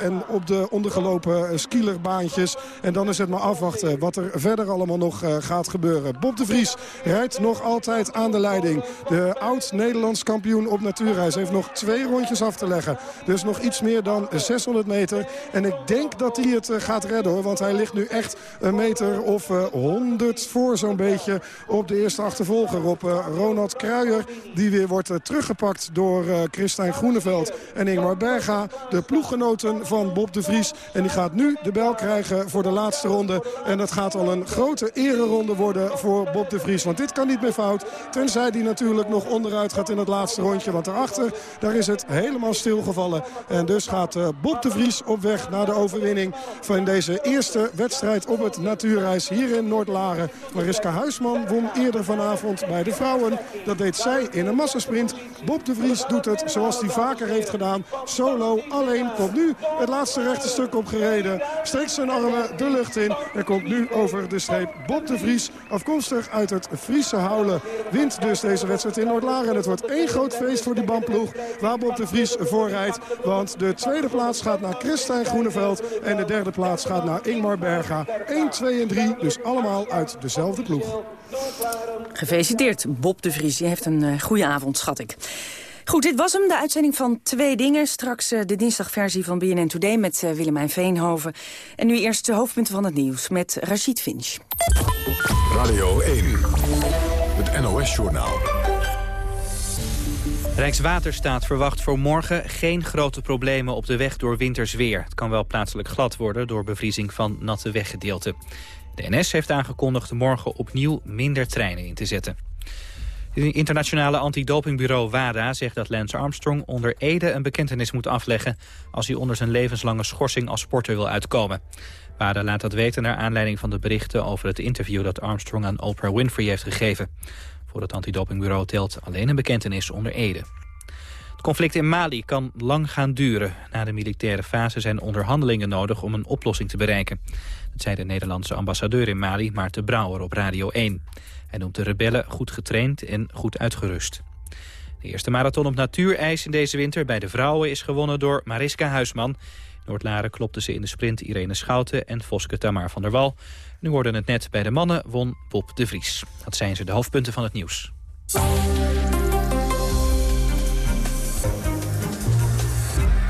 en op de ondergelopen skielerbaantjes. En dan is het maar afwachten wat er verder allemaal nog gaat gebeuren. Bob de Vries rijdt nog altijd aan de leiding. De oud-Nederlands kampioen op natuurreis heeft nog twee rondjes af te leggen. Dus nog iets meer dan 600 meter. En ik denk dat hij het gaat redden hoor. Want hij ligt nu echt een meter of 100 voor zo'n beetje op de eerste achtervolger. Op Ronald Kruijer. Die weer wordt teruggepakt door Christijn Groeneveld en Ingmar Berga. De ploeggenoten van Bob de Vries. En die gaat nu de bel krijgen voor de laatste ronde. En dat gaat al een grote ereronde worden voor Bob de Vries. Want dit kan niet meer fout. Tenzij die natuurlijk nog onderuit gaat in het laatste rondje. Want daarachter, daar is het helemaal stilgevallen. En dus gaat uh, Bob de Vries op weg naar de overwinning van deze eerste wedstrijd op het natuurreis hier in Noord-Laren. Mariska Huisman won eerder vanavond bij de vrouwen. Dat deed zij in een massasprint. Bob de Vries doet het zoals hij vaker heeft gedaan. Solo, alleen, komt nu het laatste rechte stuk opgereden. Steekt zijn armen de lucht en komt nu over de streep. Bob de Vries, afkomstig uit het Friese Houlen, wint dus deze wedstrijd in Noord-Laren. En het wordt één groot feest voor die bandploeg waar Bob de Vries voorrijdt. Want de tweede plaats gaat naar Christijn Groeneveld en de derde plaats gaat naar Ingmar Berga. 1, 2 en 3, dus allemaal uit dezelfde ploeg. Gefeliciteerd, Bob de Vries. Je heeft een uh, goede avond, schat ik. Goed, dit was hem, de uitzending van Twee Dingen. Straks uh, de dinsdagversie van BNN Today met uh, Willemijn Veenhoven. En nu eerst de hoofdpunten van het nieuws met Rachid Finch. Radio 1, het NOS-journaal. Rijkswaterstaat verwacht voor morgen geen grote problemen op de weg door wintersweer. Het kan wel plaatselijk glad worden door bevriezing van natte weggedeelten. De NS heeft aangekondigd morgen opnieuw minder treinen in te zetten. Het internationale antidopingbureau WADA zegt dat Lance Armstrong onder Ede een bekentenis moet afleggen als hij onder zijn levenslange schorsing als sporter wil uitkomen. WADA laat dat weten naar aanleiding van de berichten over het interview dat Armstrong aan Oprah Winfrey heeft gegeven. Voor het antidopingbureau telt alleen een bekentenis onder Ede. Het conflict in Mali kan lang gaan duren. Na de militaire fase zijn onderhandelingen nodig om een oplossing te bereiken. Dat zei de Nederlandse ambassadeur in Mali, Maarten Brouwer, op Radio 1. Hij noemt de rebellen goed getraind en goed uitgerust. De eerste marathon op natuurijs in deze winter bij de vrouwen is gewonnen door Mariska Huisman. Noordlaren klopte ze in de sprint Irene Schouten en Voske Tamar van der Wal. Nu worden het net bij de mannen won Bob de Vries. Dat zijn ze de hoofdpunten van het nieuws.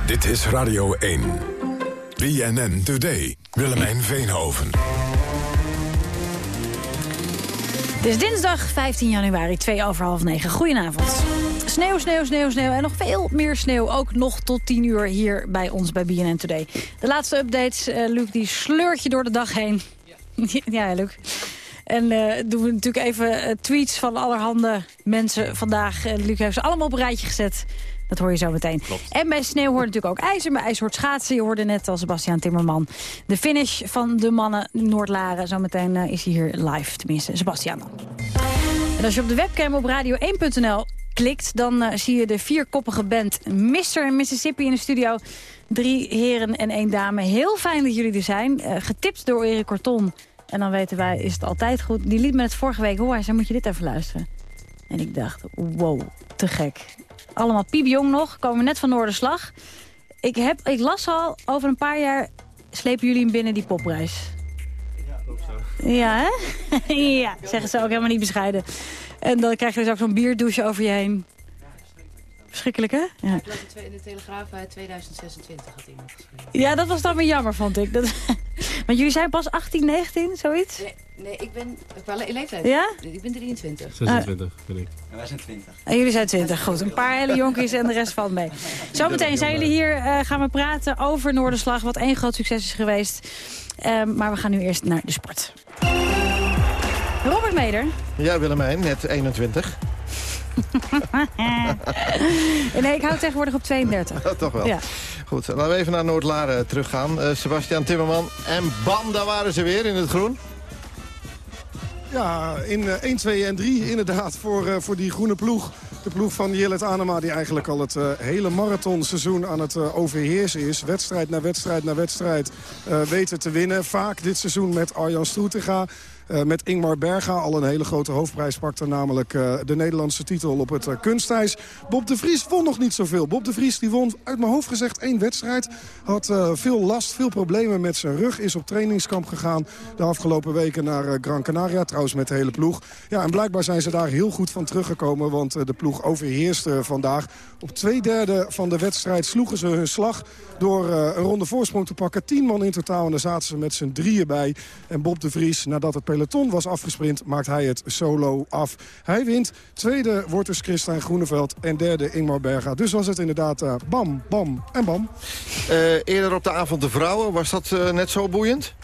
Dit is Radio 1. BNN Today. Willemijn Veenhoven. Het is dinsdag 15 januari, 2 over half 9. Goedenavond. Sneeuw, sneeuw, sneeuw, sneeuw en nog veel meer sneeuw. Ook nog tot 10 uur hier bij ons bij BNN Today. De laatste updates, uh, Luc, die sleurt je door de dag heen. Ja, ja Luc. En uh, doen we natuurlijk even uh, tweets van allerhande mensen vandaag. Luc heeft ze allemaal op een rijtje gezet. Dat hoor je zo meteen. En bij sneeuw hoort natuurlijk ook ijzer. Bij ijzer hoort schaatsen. Je hoorde net al Sebastian Timmerman. De finish van de mannen Noordlaren. Zometeen uh, is hij hier live. Tenminste, Sebastian dan. En als je op de webcam op radio1.nl klikt... dan uh, zie je de vierkoppige band Mr. en Mississippi in de studio. Drie heren en één dame. Heel fijn dat jullie er zijn. Uh, getipt door Erik Corton. En dan weten wij, is het altijd goed. Die liet me het vorige week horen. Hij zei, moet je dit even luisteren. En ik dacht, wow, te gek allemaal piepjong nog, komen net van Noorderslag. Ik, heb, ik las al, over een paar jaar slepen jullie hem binnen die popreis. Ja, ook zo. Ja, hè? ja, zeggen ze ook helemaal niet bescheiden. En dan krijg je dus ook zo'n bierdouche over je heen. Verschrikkelijk, hè? Ja. Ik las in de Telegraaf uit 2026 had iemand geschreven. Ja, dat was dan weer jammer, vond ik. Dat, Want jullie zijn pas 18, 19, zoiets? Nee, nee ik ben qua le- leeftijd. Ja? Ik ben 23. 26 ben ik. En wij zijn 20. En jullie zijn 20, goed. Een paar hele jonkies en de rest valt mee. Zometeen zijn jullie hier, eh, gaan we praten over Noorderslag... wat één groot succes is geweest. Ehm, maar we gaan nu eerst naar de sport. Robert Meder. Ja, Willemijn, net 21. nee, ik hou tegenwoordig op 32. Oh, toch wel. Ja. Goed, laten we even naar Noord-Laren teruggaan. Eh, Sebastian Timmerman en bam, daar waren ze weer in het groen. Ja, in eh, 1, 2 en 3 inderdaad voor, eh, voor die groene ploeg. De ploeg van Jillet Anema die eigenlijk al het eh, hele marathonseizoen aan het eh, overheersen is. Wedstrijd na wedstrijd na wedstrijd eh, weten te winnen. Vaak dit seizoen met Arjan Stroetega. Eh, met Ingmar Berga al een hele grote hoofdprijs pakte. Namelijk eh, de Nederlandse titel op het uh, kunstijs. Bob de Vries won nog niet zoveel. Bob de Vries die won uit mijn hoofd gezegd één wedstrijd. Had veel last, veel problemen met zijn rug. Is op trainingskamp gegaan de afgelopen weken naar Gran Canaria. Trouwens met de hele ploeg. Ja, en blijkbaar zijn ze daar heel goed van teruggekomen. Want de ploeg overheerste vandaag. Op twee derde van de wedstrijd sloegen ze hun slag door een ronde voorsprong te pakken. Tien man in totaal en daar zaten ze met z'n drieën bij. En Bob de Vries, nadat het peloton was afgesprint, maakt hij het solo af. Hij wint. Tweede wordt dus Christijn Groeneveld en derde Ingmar Berga. Dus was het inderdaad uh, bam, bam en bam. Uh, eerder op de avond de vrouwen, was dat uh, net zo boeiend?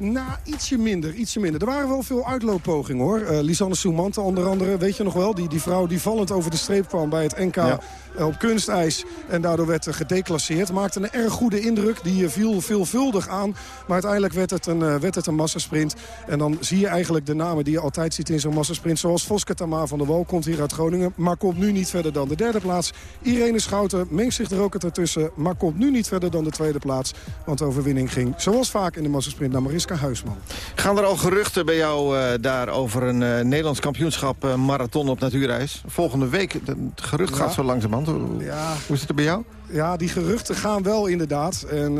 Nou, ietsje minder, ietsje minder. Er waren wel veel uitlooppogingen, hoor. Uh, Lisanne Soumante onder andere, weet je nog wel? Die, die vrouw die vallend over de streep kwam bij het NK ja. uh, op kunstijs... en daardoor werd gedeclasseerd. Maakte een erg goede indruk. Die viel veelvuldig aan. Maar uiteindelijk werd het, een, werd het een massasprint. En dan zie je eigenlijk de namen die je altijd ziet in zo'n massasprint. Zoals Voske Tama van der Wal komt hier uit Groningen... maar komt nu niet verder dan de derde plaats. Irene Schouten mengt zich er ook ertussen... maar komt nu niet verder dan de tweede plaats. Want de overwinning ging, zoals vaak in de massasprint, naar Mariska Huisman. Gaan er al geruchten bij jou uh, daar over een uh, Nederlands kampioenschap uh, marathon op natuurreis? Volgende week, het gerucht ja. gaat zo langzamerhand. Hoe, ja. hoe zit het bij jou? Ja, die geruchten gaan wel inderdaad. En,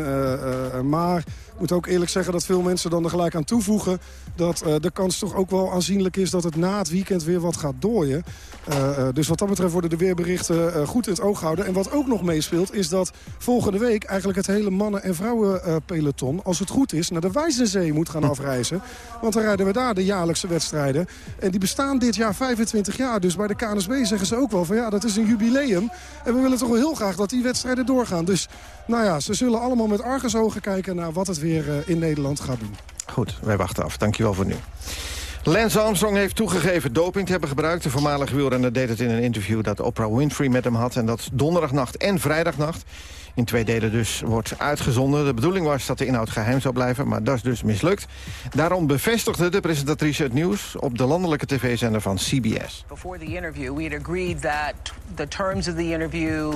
maar moet ook eerlijk zeggen dat veel mensen dan er gelijk aan toevoegen... dat uh, de kans toch ook wel aanzienlijk is dat het na het weekend weer wat gaat dooien. Uh, uh, dus wat dat betreft worden de weerberichten goed in het oog gehouden. En wat ook nog meespeelt is dat volgende week eigenlijk het hele mannen- en vrouwenpeloton... als het goed is, naar de Wijzenzee moet gaan afreizen. Want dan rijden we daar de jaarlijkse wedstrijden. En die bestaan dit jaar 25 jaar. Dus bij de KNSB zeggen ze ook wel van ja, dat is een jubileum. En we willen toch wel heel graag dat die wedstrijden doorgaan. Dus nou ja, ze zullen allemaal met argusogen kijken naar wat het weer uh, in Nederland gaat doen. Goed, wij wachten af. Dankjewel voor nu. Lance Armstrong heeft toegegeven doping te hebben gebruikt. De voormalige wielrenner deed het in een interview dat Oprah Winfrey met hem had. En dat donderdagnacht en vrijdagnacht in twee delen dus wordt uitgezonden. De bedoeling was dat de inhoud geheim zou blijven, maar dat is dus mislukt. Daarom bevestigde de presentatrice het nieuws op de landelijke tv-zender van CBS. Before the interview, we had agreed that the terms of the interview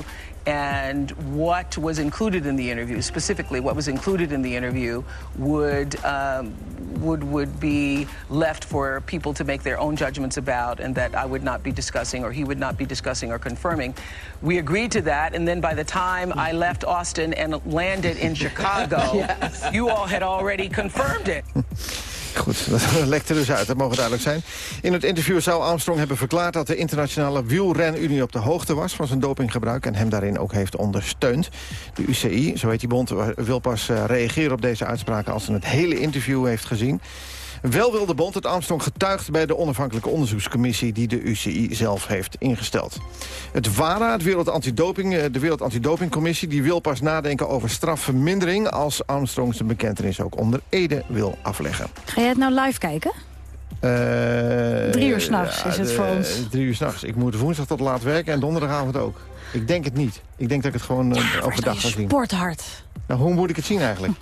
and what was included in the interview, specifically what was included in the interview, would um, would would be left for people to make their own judgments about, and that I would not be discussing, or he would not be discussing or confirming. We agreed to that, and then by the time I left Austin and landed in Chicago, yes. you all had already confirmed it. Goed, dat lekt er dus uit, dat mogen duidelijk zijn. In het interview zou Armstrong hebben verklaard... dat de internationale wielrenunie op de hoogte was van zijn dopinggebruik... en hem daarin ook heeft ondersteund. De UCI, zo heet die bond, wil pas reageren op deze uitspraken... als ze het hele interview heeft gezien. Wel wil de bond dat Armstrong getuigt bij de onafhankelijke onderzoekscommissie die de UCI zelf heeft ingesteld. Het WARA, het Wereld Antidoping, de Wereld Antidopingcommissie, die wil pas nadenken over strafvermindering als Armstrong zijn bekentenis ook onder Ede wil afleggen. Ga jij het nou live kijken? Uh, drie uur s'nachts ja, is het voor ons. Drie uur s'nachts. Ik moet woensdag tot laat werken en donderdagavond ook. Ik denk het niet. Ik denk dat ik het gewoon ja, overdag ga zien. sporthard. Nou, hoe moet ik het zien eigenlijk?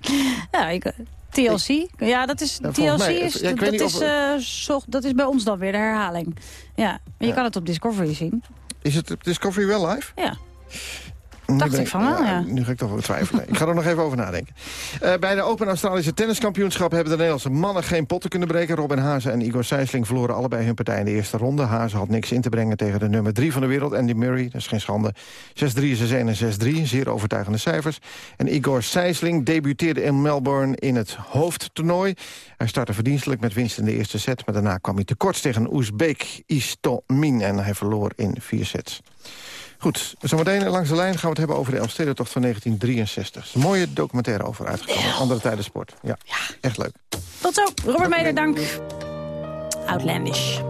ja, ik, TLC? Ja, dat is, ja, TLC mij, is, ja, dat, is, uh, zo, dat is bij ons dan weer de herhaling. Ja, maar je ja. kan het op Discovery zien. Is het op Discovery wel live? Ja. Dacht ik, van wel, ja. Nu ga ik toch wel twijfelen. ik ga er nog even over nadenken. Uh, bij de Open Australische Tenniskampioenschap... hebben de Nederlandse mannen geen potten kunnen breken. Robin Hazen en Igor Sijsling verloren allebei hun partij in de eerste ronde. Hazen had niks in te brengen tegen de nummer 3 van de wereld, Andy Murray. Dat is geen schande. 6-3, 6-1 en 6-3. Zeer overtuigende cijfers. En Igor Sijsling debuteerde in Melbourne in het hoofdtoernooi. Hij startte verdienstelijk met winst in de eerste set. Maar daarna kwam hij tekort tegen Oezbek Istomin. En hij verloor in vier sets. Goed, zometeen langs de lijn gaan we het hebben over de Elfstedentocht van 1963. Er is een mooie documentaire over uitgekomen. Andere tijden sport. Ja, echt leuk. Tot zo, Robert Meijer, dank. Outlandish.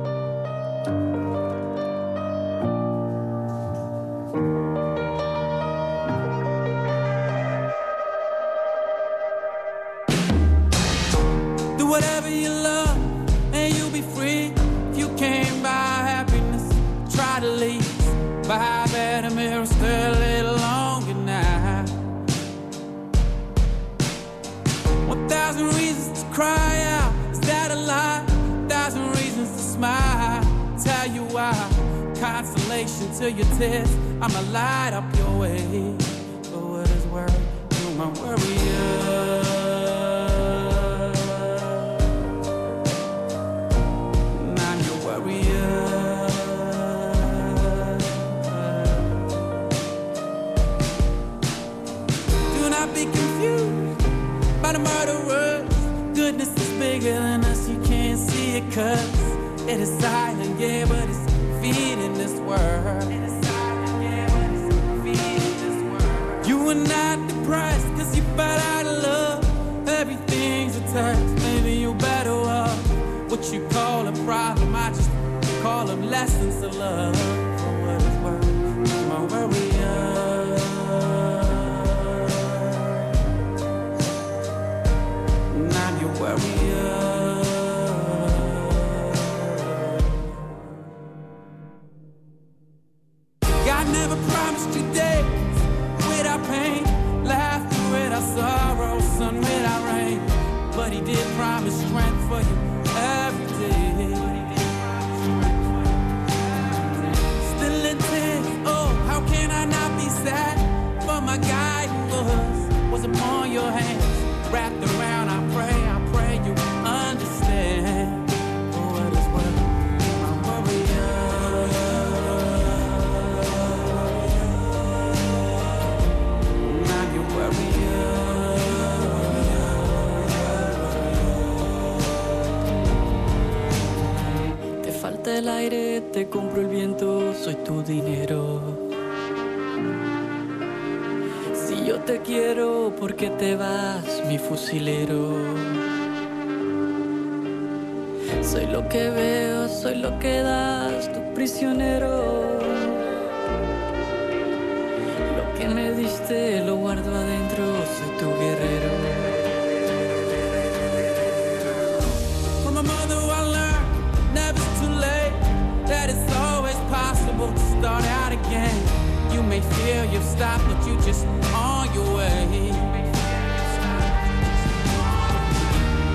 Cry out. Is that a lie? thousand reasons to smile. Tell you why. Consolation to your tears. I'ma light up your way. For what is worth, you're my warrior. I'm your warrior. Do not be confused by the see it cause it is silent, yeah, but it's feeding this world. You are not depressed cause you fight out of love. Everything's a test, maybe you're better off. What you call a problem, I just call them lessons of love. Compro el viento, soy tu dinero. Si yo te quiero, ¿por qué te vas, mi fusilero? Soy lo que veo, soy lo que das, tu prisionero. Lo que me diste lo guardo adentro, soy tu guerrero. May feel you've stopped, but you just on your way.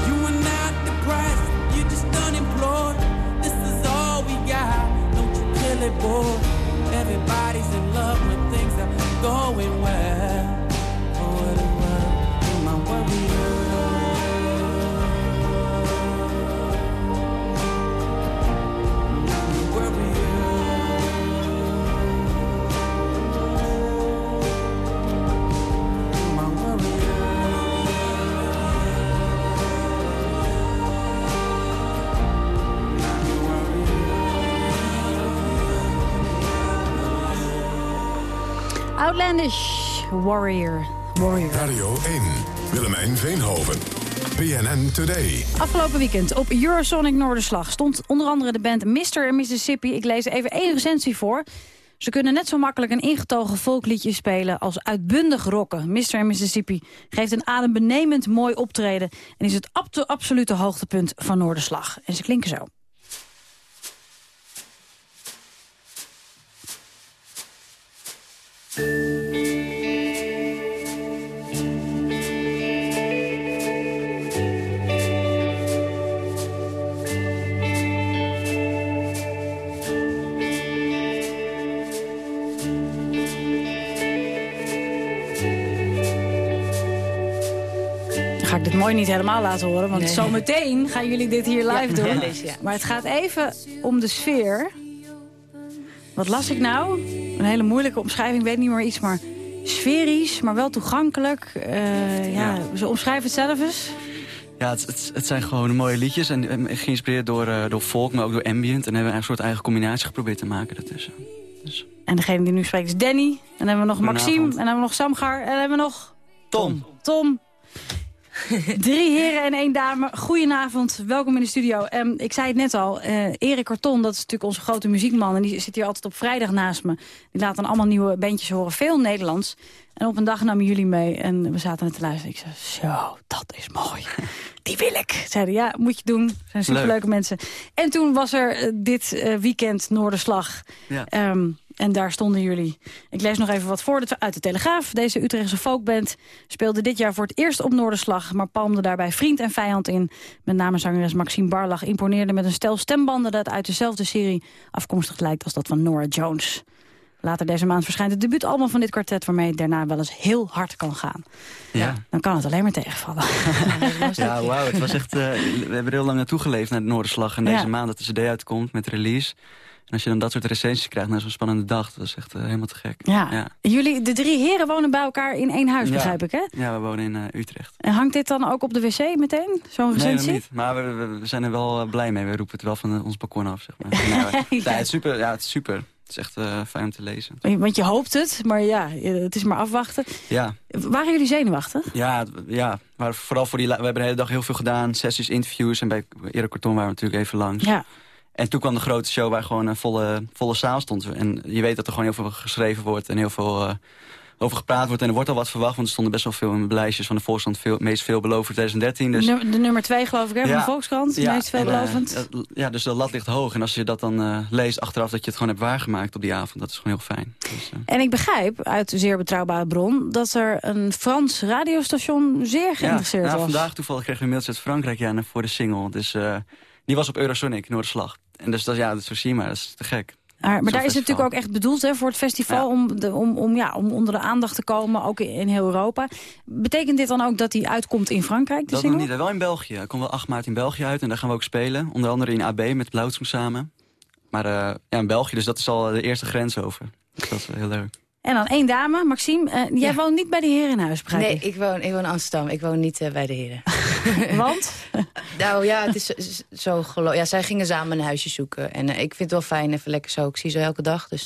You are not depressed, you're just unemployed. This is all we got. Don't you kill it, boy. Everybody's in love when things are going well. Outlandish Warrior. Warrior. Radio 1, Willemijn Veenhoven. PNN Today. Afgelopen weekend op Eurosonic Noorderslag stond onder andere de band Mr. en Mississippi. Ik lees even één recensie voor. Ze kunnen net zo makkelijk een ingetogen volkliedje spelen als uitbundig rocken. Mr. en Mississippi geeft een adembenemend mooi optreden... en is het ab absolute hoogtepunt van Noorderslag. En ze klinken zo. Ga ik dit mooi niet helemaal laten horen. Want Nee. zometeen gaan jullie dit hier live Ja, doen. deze, ja. Maar het gaat even om de sfeer. Wat las ik nou? Een hele moeilijke omschrijving, ik weet niet meer iets, maar sferisch, maar wel toegankelijk. Eh, ja, Ze omschrijven het zelf eens. Ja, het, het, het zijn gewoon mooie liedjes. En geïnspireerd door, eh, door folk, maar ook door ambient. En hebben we een soort eigen combinatie geprobeerd te maken daartussen. Dus. En degene die nu spreekt is Danny. En dan hebben we nog Maxime. En dan hebben we nog Samgar. En dan hebben we nog Tom. Tom. Drie heren en één dame. Goedenavond, welkom in de studio. Ehm, ik zei het net al, eh Erik Karton, dat is natuurlijk onze grote muziekman... en die zit hier altijd op vrijdag naast me. Die laat dan allemaal nieuwe bandjes horen, veel Nederlands. En op een dag namen jullie mee en we zaten er te luisteren. Ik zei, zo, dat is mooi. Die wil ik. Zeiden, ja, moet je doen. Zijn superleuke mensen. En toen was er eh, dit eh, weekend Noorderslag. Ja. Ehm, en daar stonden jullie. Ik lees nog even wat voor uit de Telegraaf. Deze Utrechtse folkband speelde dit jaar voor het eerst op Noorderslag... maar palmde daarbij vriend en vijand in. Met name zangeres Maxime Barlach imponeerde met een stel stembanden... dat uit dezelfde serie afkomstig lijkt als dat van Nora Jones. Later deze maand verschijnt het debuutalbum van dit kwartet... waarmee het daarna wel eens heel hard kan gaan. Ja. Dan kan het alleen maar tegenvallen. Ja, wauw. Het was echt... eh, we hebben er heel lang naartoe geleefd naar de Noorderslag. En Ja. deze maand dat de cd uitkomt met release. En als je dan dat soort recensies krijgt na zo'n spannende dag... dat is echt eh, helemaal te gek. Ja. ja. Jullie, de drie heren wonen bij elkaar in één huis, Ja. begrijp ik, hè? Ja, we wonen in eh, Utrecht. En hangt dit dan ook op de wc meteen? Zo'n Nee, recensie? nog niet. Maar we, we- we zijn er wel eh, blij mee. We roepen het wel van ons balkon af, zeg maar. ja, het is super. Ja, het is super. Het is echt fijn om te lezen. Want je hoopt het, maar ja, het is maar afwachten. Ja, Waren jullie zenuwachtig? ja, ja. Maar vooral voor die... We hebben de hele dag heel veel gedaan. Sessies, interviews. En bij Erik Kortom waren we natuurlijk even langs. Ja. En toen kwam de grote show waar gewoon een volle, volle zaal stond. En je weet dat er gewoon heel veel geschreven wordt en heel veel eh, over gepraat wordt. En er wordt al wat verwacht, want er stonden best wel veel in de lijstjes van de Volkskrant. Veel, meest veelbelovend 2013. Dus, de nummer twee, geloof ik, hè, van de Volkskrant. ja, meest eh, veelbelovend. ja, dus de lat ligt hoog. En als je dat dan eh, leest achteraf dat je het gewoon hebt waargemaakt op die avond. Dat is gewoon heel fijn. Dus, En ik begrijp uit een zeer betrouwbare bron... dat er een Frans radiostation zeer geïnteresseerd ja, nou, was. vandaag toevallig kregen we een mailtje uit Frankrijk ja, voor de single. Dus die was op Eurosonic, Noorderslag. En dus dat, ja, dat zo zie je maar, dat is te gek. Maar, maar daar is het natuurlijk ook echt bedoeld hè, voor het festival... Ja. Om, de, om, om, ja, om onder de aandacht te komen, ook in, heel Europa. Betekent dit dan ook dat die uitkomt in Frankrijk, de Dat nog niet, wel in België. Hij komt wel 8 maart in België uit en daar gaan we ook spelen. Onder andere in AB met Blauwtsoen samen. Maar eh, ja, in België, dus dat is al de eerste grens over. Dus dat is heel leuk. En dan één dame, Maxime. eh, jij Ja. woont niet bij de heren in huis, begrijp Nee, ik? woon, ik woon in Amsterdam. Ik woon niet eh, bij de heren. Want? nou ja, het is zo- zo gelo- ja, zij gingen samen een huisje zoeken. En eh, ik vind het wel fijn, even lekker zo. Ik zie ze elke dag. Dus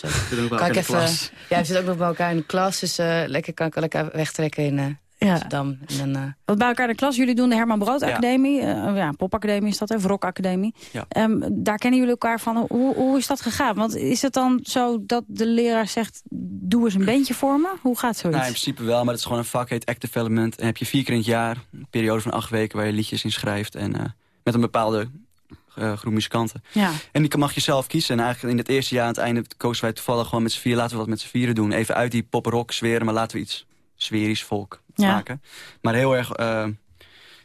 kan ik even. klas. Ja, we zitten ook nog bij elkaar in de klas. Dus eh, lekker kan ik lekker wegtrekken in eh, Ja. Amsterdam. En dan, eh, Want bij elkaar in de klas, jullie doen de Herman Brood Ja. Academie. eh, ja, popacademie is dat, hè? Rock Academie. Ja. Ehm, daar kennen jullie elkaar van. Hoe, hoe is dat gegaan? Want is het dan zo dat de leraar zegt... doe eens een bandje voor me? Hoe gaat zoiets? Nou, in principe wel, maar het is gewoon een vak, heet Act Development. En heb je vier keer in het jaar, een periode van acht weken... waar je liedjes in schrijft en eh, met een bepaalde groep muzikanten. Ja. En die mag je zelf kiezen. En eigenlijk in het eerste jaar aan het einde kozen wij toevallig gewoon met z'n vier... laten we wat met z'n vieren doen. Even uit die pop-rock sferen, maar laten we iets sferisch volk Ja. maken. Maar heel erg... eh,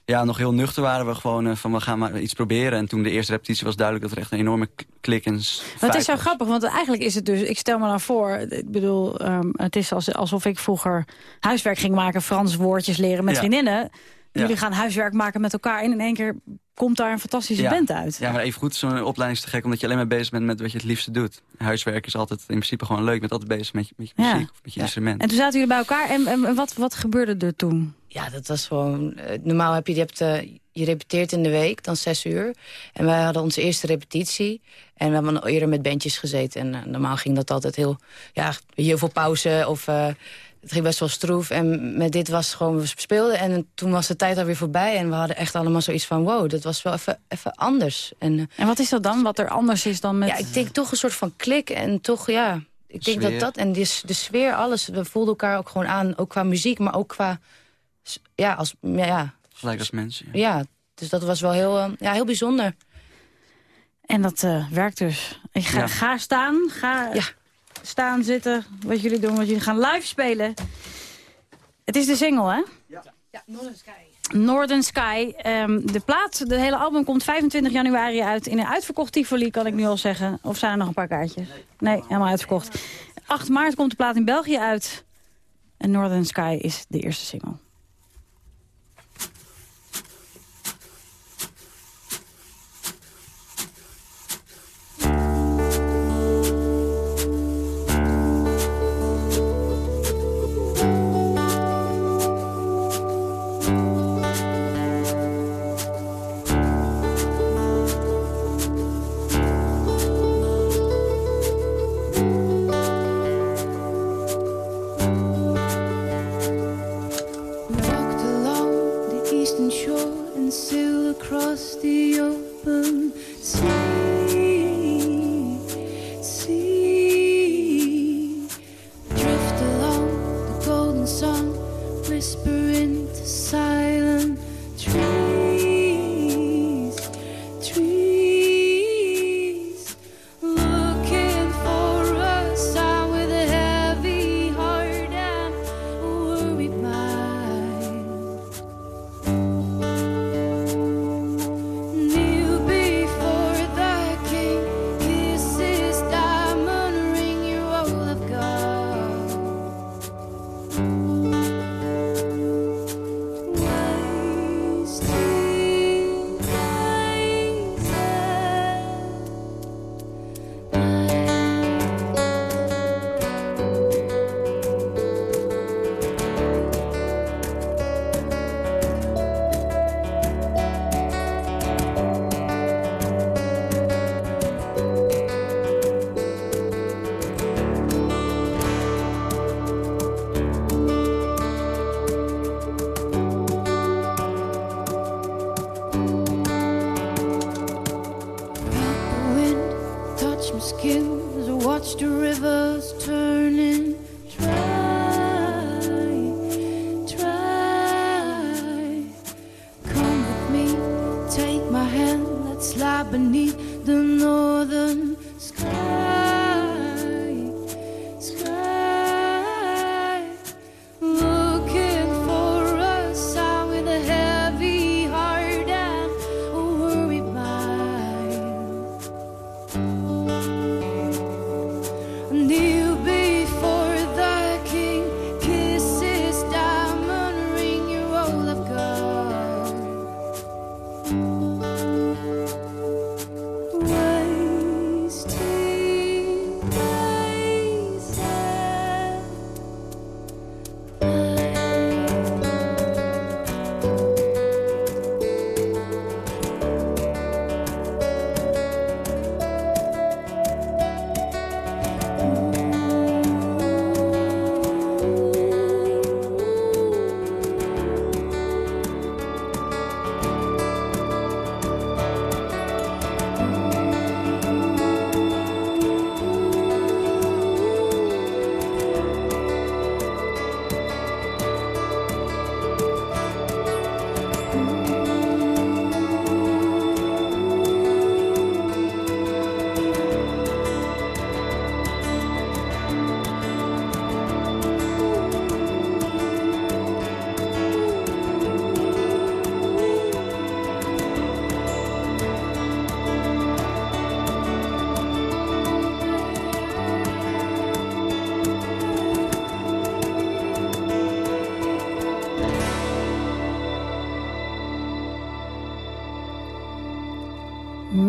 ja, nog heel nuchter waren we gewoon eh, van we gaan maar iets proberen. En toen de eerste repetitie was duidelijk dat er echt een enorme klik en het is zo was. grappig, want eigenlijk is het dus... Ik stel me nou voor, ik bedoel, ehm, het is als, alsof ik vroeger huiswerk ging maken... Frans woordjes leren met Ja. vriendinnen. Jullie Ja. gaan huiswerk maken met elkaar... en in één keer komt daar een fantastische Ja. band uit. Ja, maar even goed, zo'n opleiding is te gek... omdat je alleen maar bezig bent met wat je het liefste doet. Huiswerk is altijd in principe gewoon leuk. Je bent altijd bezig met je, met je Ja. muziek of met je instrument. En toen zaten jullie bij elkaar en, en, wat, wat gebeurde er toen? ja, dat was gewoon... eh, normaal heb je, je, hebt, eh, je repeteert in de week, dan zes uur. En wij hadden onze eerste repetitie. En we hebben al eerder met bandjes gezeten. En eh, normaal ging dat altijd heel... Ja, heel veel pauze of... eh, het ging best wel stroef. En met dit was het gewoon, we speelden en toen was de tijd alweer voorbij. En we hadden echt allemaal zoiets van, wow, dat was wel even, even anders. En, eh, En wat is dat dan, wat er anders is dan met... ja, ik denk toch een soort van klik en toch, ja... Ik denk Sfeer. dat dat, en de, de sfeer, alles, we voelden elkaar ook gewoon aan. Ook qua muziek, maar ook qua, ja, als, ja, ja, Gelijk als mensen. ja. ja. Dus dat was wel heel, eh, ja, heel bijzonder. En dat eh, werkt dus. Ik ga, Ja. ga staan, ga Ja. Staan, zitten, wat jullie doen, wat jullie gaan live spelen. Het is de single, hè? Ja, Northern Sky. Northern Sky. Ehm, de plaat, de hele album komt 25 januari uit in een uitverkocht Tivoli, kan ik nu al zeggen. Of zijn er nog een paar kaartjes? Nee, helemaal uitverkocht. 8 maart komt de plaat in België uit. En Northern Sky is de eerste single. Across the open sea.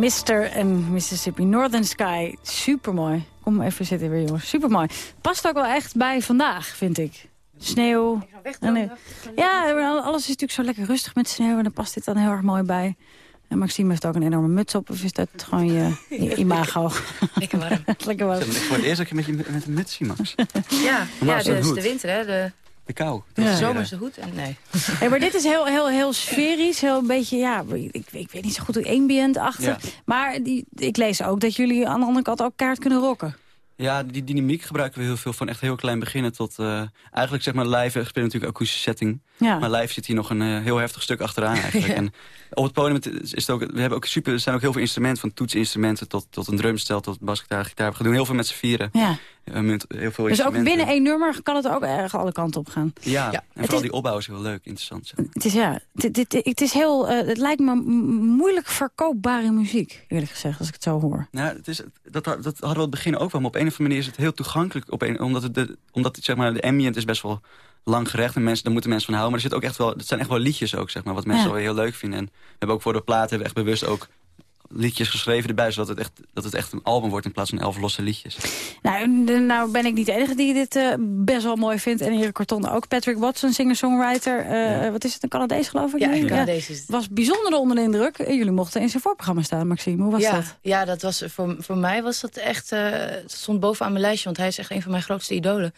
Mr. en Mississippi Northern Sky. Supermooi. Kom even zitten weer, jongens. Supermooi. Past ook wel echt bij vandaag, vind ik. Sneeuw. En, eh, ja, alles is natuurlijk zo lekker rustig met sneeuw. En dan past dit dan heel erg mooi bij. En Maxime heeft ook een enorme muts op. Of is dat gewoon je, je imago? Lekker warm. lekker warm. Voor het eerst dat je met, je met een muts Max. Ja, ja dus de winter, hè. De, De kou. Ja. zomer is de hoed. En nee. Hey, maar dit is heel, heel, heel sferisch. Heel een beetje, ja, ik, ik weet niet zo goed hoe ambient achter. Ja. Maar die, ik lees ook dat jullie aan de andere kant ook kaart kunnen rocken. Ja, die dynamiek gebruiken we heel veel van echt heel klein beginnen tot... eh, eigenlijk zeg maar live, we spelen natuurlijk akoestische setting. Ja. Maar live zit hier nog een eh, heel heftig stuk achteraan eigenlijk. Ja. En op het podium is het ook, we hebben ook super, er zijn ook heel veel instrumenten. Van toetsinstrumenten tot, tot een drumstel, tot basgitaar, gitaar. We doen heel veel met z'n vieren. Ja. Met heel veel Dus ook binnen één nummer kan het ook erg alle kanten op gaan. Ja, en Het vooral is- die opbouw is heel leuk, interessant. zeg maar. Het is, ja, dit, dit, het, is heel, eh, het lijkt me moeilijk verkoopbare muziek, eerlijk gezegd, als ik het zo hoor. Nou, het is, dat, dat hadden we het begin ook wel. Maar op een of andere manier is het heel toegankelijk. Op een, omdat het de, omdat het, zeg maar, de ambient is best wel lang gerecht. En mensen, daar moeten mensen van houden. Maar er zit ook echt wel, het zijn echt wel liedjes ook, zeg maar. Wat mensen Ja. wel heel leuk vinden. En we hebben ook voor de plaat hebben we echt bewust ook liedjes geschreven erbij. Zodat het echt, dat het echt een album wordt in plaats van elf losse liedjes. Nou, nou ben ik niet de enige die dit eh, best wel mooi vindt. En Erik Corton ook. Patrick Watson, singer-songwriter. eh, Wat is het, een Canadees geloof ik? Ja, een Canadees is het. Was bijzonder onder de indruk. Jullie mochten in zijn voorprogramma staan, Maxime. Hoe was ja, dat? Ja, dat was, voor, voor mij was dat echt... eh, het stond bovenaan mijn lijstje, want hij is echt een van mijn grootste idolen.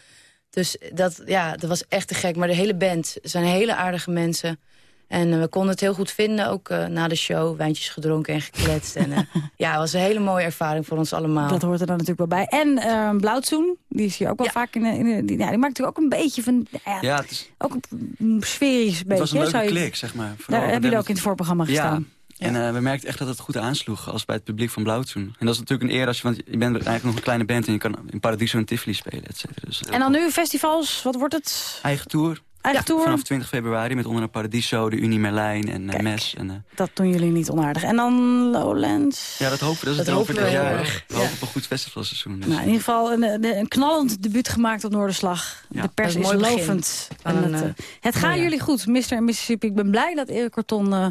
Dus dat, ja, dat was echt te gek. Maar de hele band zijn hele aardige mensen. En eh, we konden het heel goed vinden, ook eh, na de show. Wijntjes gedronken en gekletst. en, eh, ja, het was een hele mooie ervaring voor ons allemaal. Dat hoort er dan natuurlijk wel bij. En uh, Blauwtsoen, die is hier ook wel vaak in de... In de die, ja, die maakt natuurlijk ook een beetje van... Ja, Ja, het, is, ook een sferisch beetje. het was een leuke klik, zeg maar. Daar hebben jullie ook in het voorprogramma gestaan. Ja, en eh, we merkten echt dat het goed aansloeg als bij het publiek van Blauwtsoen. En dat is natuurlijk een eer, als je, want je bent eigenlijk nog een kleine band... en je kan in Paradiso en Tivoli spelen, et cetera. Dus, eh, En dan nu festivals, wat wordt het? Eigen tour. Eigen tour? Vanaf 20 februari met onder een Paradiso, de Unie Merlijn en eh, Mes. En, eh, Dat doen jullie niet onaardig. En dan Lowlands. ja, dat hopen we. Dat is Dat het over hopen dit we jaar. heel erg. We hopen op een goed festivalseizoen. Dus. Nou, in ieder geval een, een, een knallend debuut gemaakt op Noorderslag. Ja. De pers Dat is is lovend. van En een, het, eh, eh, het gaat jullie goed, Mr. en Mississippi. Ik ben blij dat Erik Corton eh,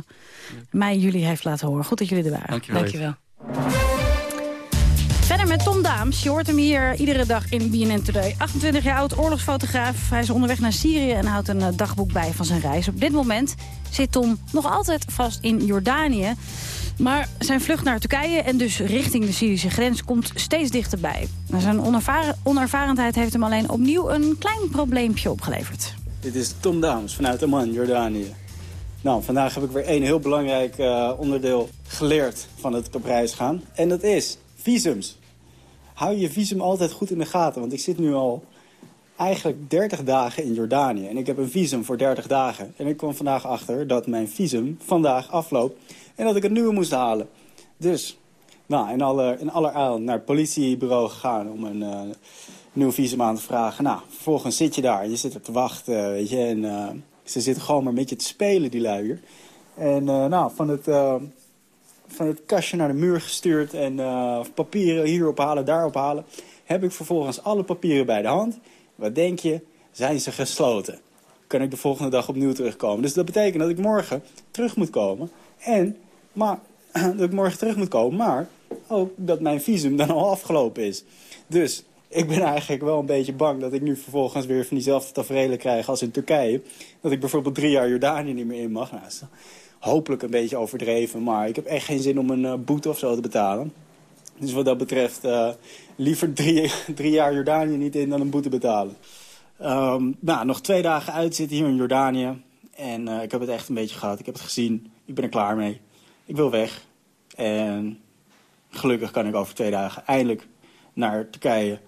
mij jullie heeft laten horen. Goed dat jullie er waren. Dankjewel. Dankjewel. Met Tom Daams. Je hoort hem hier iedere dag in BNN Today. 28 jaar oud, oorlogsfotograaf. Hij is onderweg naar Syrië en houdt een eh, dagboek bij van zijn reis. Op dit moment zit Tom nog altijd vast in Jordanië. Maar zijn vlucht naar Turkije en dus richting de Syrische grens komt steeds dichterbij. Zijn onervaren, onervarenheid heeft hem alleen opnieuw een klein probleempje opgeleverd. Dit is Tom Daams vanuit Amman, Jordanië. Nou, vandaag heb ik weer één heel belangrijk eh, onderdeel geleerd van het op reis gaan. En dat is visums. Hou je visum altijd goed in de gaten, want ik zit nu al eigenlijk 30 dagen in Jordanië. En ik heb een visum voor 30 dagen. En ik kwam vandaag achter dat mijn visum vandaag afloopt en dat ik een nieuwe moest halen. Dus, nou, in, alle, in allerijl naar het politiebureau gegaan om een eh, nieuw visum aan te vragen. Nou, vervolgens zit je daar, je zit er te wachten, weet je. En eh, ze zitten gewoon maar een beetje te spelen, die lui hier. En eh, nou, van het, van het kastje naar de muur gestuurd en eh, papieren hier ophalen, daar ophalen. Heb ik vervolgens alle papieren bij de hand. Wat denk je? Zijn ze gesloten? Kan ik de volgende dag opnieuw terugkomen. Dus dat betekent dat ik morgen terug moet komen. En, maar, dat ik morgen terug moet komen, maar ook dat mijn visum dan al afgelopen is. Dus ik ben eigenlijk wel een beetje bang dat ik nu vervolgens weer van diezelfde tafereelen krijg als in Turkije. Dat ik bijvoorbeeld drie jaar Jordanië niet meer in mag. Nou, hopelijk een beetje overdreven, maar ik heb echt geen zin om een eh, boete of zo te betalen. Dus wat dat betreft, eh, liever drie, drie jaar Jordanië niet in dan een boete betalen. Ehm, nou, nog twee dagen uitzitten hier in Jordanië. En eh, ik heb het echt een beetje gehad. Ik heb het gezien. Ik ben er klaar mee. Ik wil weg. En gelukkig kan ik over twee dagen eindelijk naar Turkije.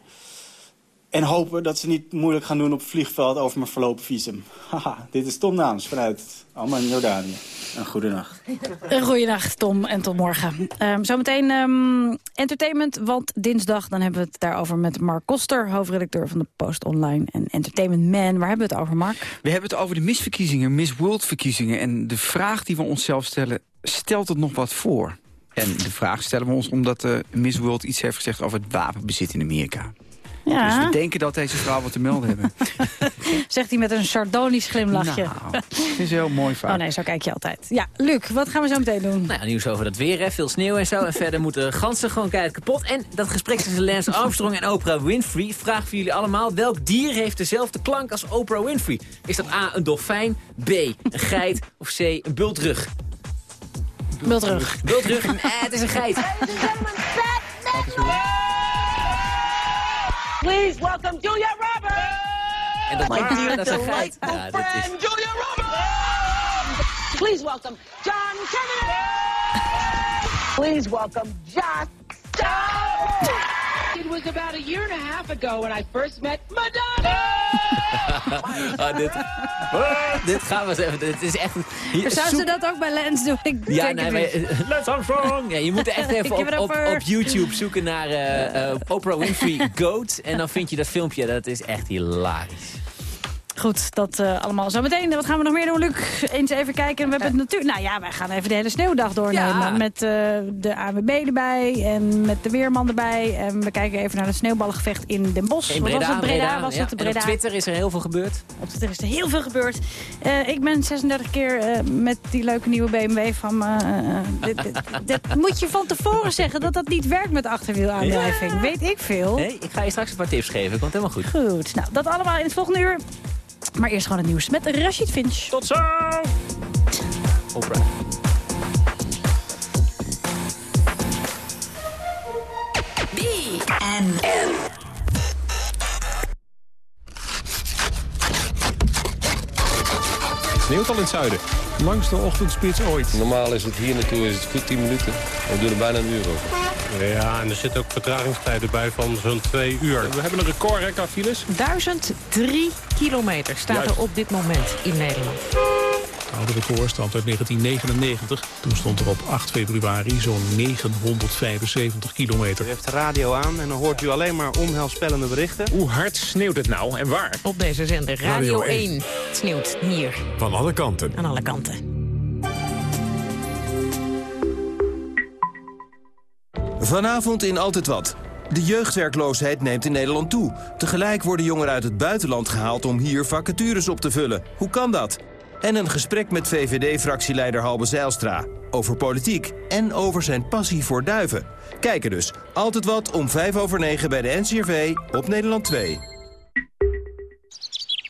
En hopen dat ze niet moeilijk gaan doen op het vliegveld over mijn verlopen visum. Haha, dit is Tom Naams vanuit Amman, Jordanië. Een goede nacht. Een goeienacht, Tom, en tot morgen. Ehm, zometeen ehm, entertainment, want dinsdag dan hebben we het daarover met Mark Koster... hoofdredacteur van de Post Online en Entertainment Man. Waar hebben we het over, Mark? We hebben het over de misverkiezingen, Miss World verkiezingen. En de vraag die we onszelf stellen, stelt het nog wat voor? En de vraag stellen we ons omdat uh, Miss World iets heeft gezegd over het wapenbezit in Amerika. Ja. Dus we denken dat deze vrouw wat te melden hebben. Zegt hij met een sardonisch glimlachje. Nou, dat is heel mooi vaak. Oh nee, zo kijk je altijd. Ja, Luc, wat gaan we zo meteen doen? Nou ja, nieuws over dat weer, hè. veel sneeuw en zo. En verder moeten ganzen gewoon keihard kapot. En dat gesprek tussen Lance Armstrong en Oprah Winfrey... vraag voor jullie allemaal, welk dier heeft dezelfde klank als Oprah Winfrey? Is dat A, een dolfijn, B, een geit of C, een bultrug? Bultrug. Bultrug? Nee, het is een geit. Please welcome Julia Roberts! En dat, My ah, dear dat geit. delightful Ja, dat is... friend, Julia Roberts! Please welcome John Kennedy! Please welcome Josh Stone! It was about a year and a half ago when I first met Madonna! Ah, dit, dit gaan we eens even. Dit is echt... Hier, Zou zoek- ze dat ook bij Lens doen? Ik Ja, denk nee, maar, Lance Armstrong! Ja, je moet echt even op, op, YouTube zoeken naar eh, eh, Oprah Winfrey Goat. En dan vind je dat filmpje. Dat is echt hilarisch. Goed, dat eh, allemaal zometeen. Wat gaan we nog meer doen, Luc? Eens even kijken. We hebben het natuurlijk... Nou ja, wij gaan even de hele sneeuwdag doornemen. Ja. Met eh, de AWB erbij en met de weerman erbij. En we kijken even naar het sneeuwballengevecht in Den Bosch. In Breda, was het? Breda, Breda, was ja. het? En Breda. op Twitter is er heel veel gebeurd. Op Twitter is er heel veel gebeurd. Eh, ik ben 36 keer eh, met die leuke nieuwe BMW van... eh, dit, dit- dit moet je van tevoren zeggen dat dat niet werkt met achterwielaandrijving. Weet ik veel. Nee, ik ga je straks een paar tips geven. Komt helemaal goed. Goed, nou dat allemaal in het volgende uur. Maar eerst gewoon het nieuws met Rashid Finch. Tot zo! Oprah. BNN. sneeuwt al in het zuiden. Langste ochtendspits ooit. Normaal is het hier naartoe is het goed 10 minuten. We doen er bijna een uur over. Ja, en er zitten ook vertragingstijden bij van zo'n twee uur. We hebben een record, hè, qua files. 1003 kilometer staat Juist. er op dit moment in Nederland. Het oude record stamt uit 1999. Toen stond er op 8 februari zo'n 975 kilometer. U heeft de radio aan en dan hoort u alleen maar onheilspellende berichten. Hoe hard sneeuwt het nou en waar? Op deze zender Radio, Radio 1. 1. Het sneeuwt hier Van alle kanten. aan alle kanten. Vanavond in Altijd Wat. De jeugdwerkloosheid neemt in Nederland toe. Tegelijk worden jongeren uit het buitenland gehaald om hier vacatures op te vullen. Hoe kan dat? En een gesprek met VVD-fractieleider Halbe Zijlstra. Over politiek en over zijn passie voor duiven. Kijken dus. Altijd Wat om 5 over 9 bij de NCRV op Nederland 2.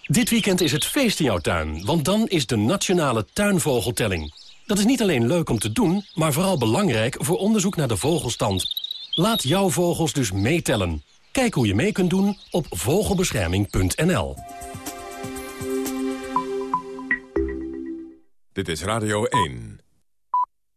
Dit weekend is het feest in jouw tuin, want dan is de Nationale Tuinvogeltelling. Dat is niet alleen leuk om te doen, maar vooral belangrijk voor onderzoek naar de vogelstand. Laat jouw vogels dus meetellen. Kijk hoe je mee kunt doen op vogelbescherming.nl. Dit is Radio 1.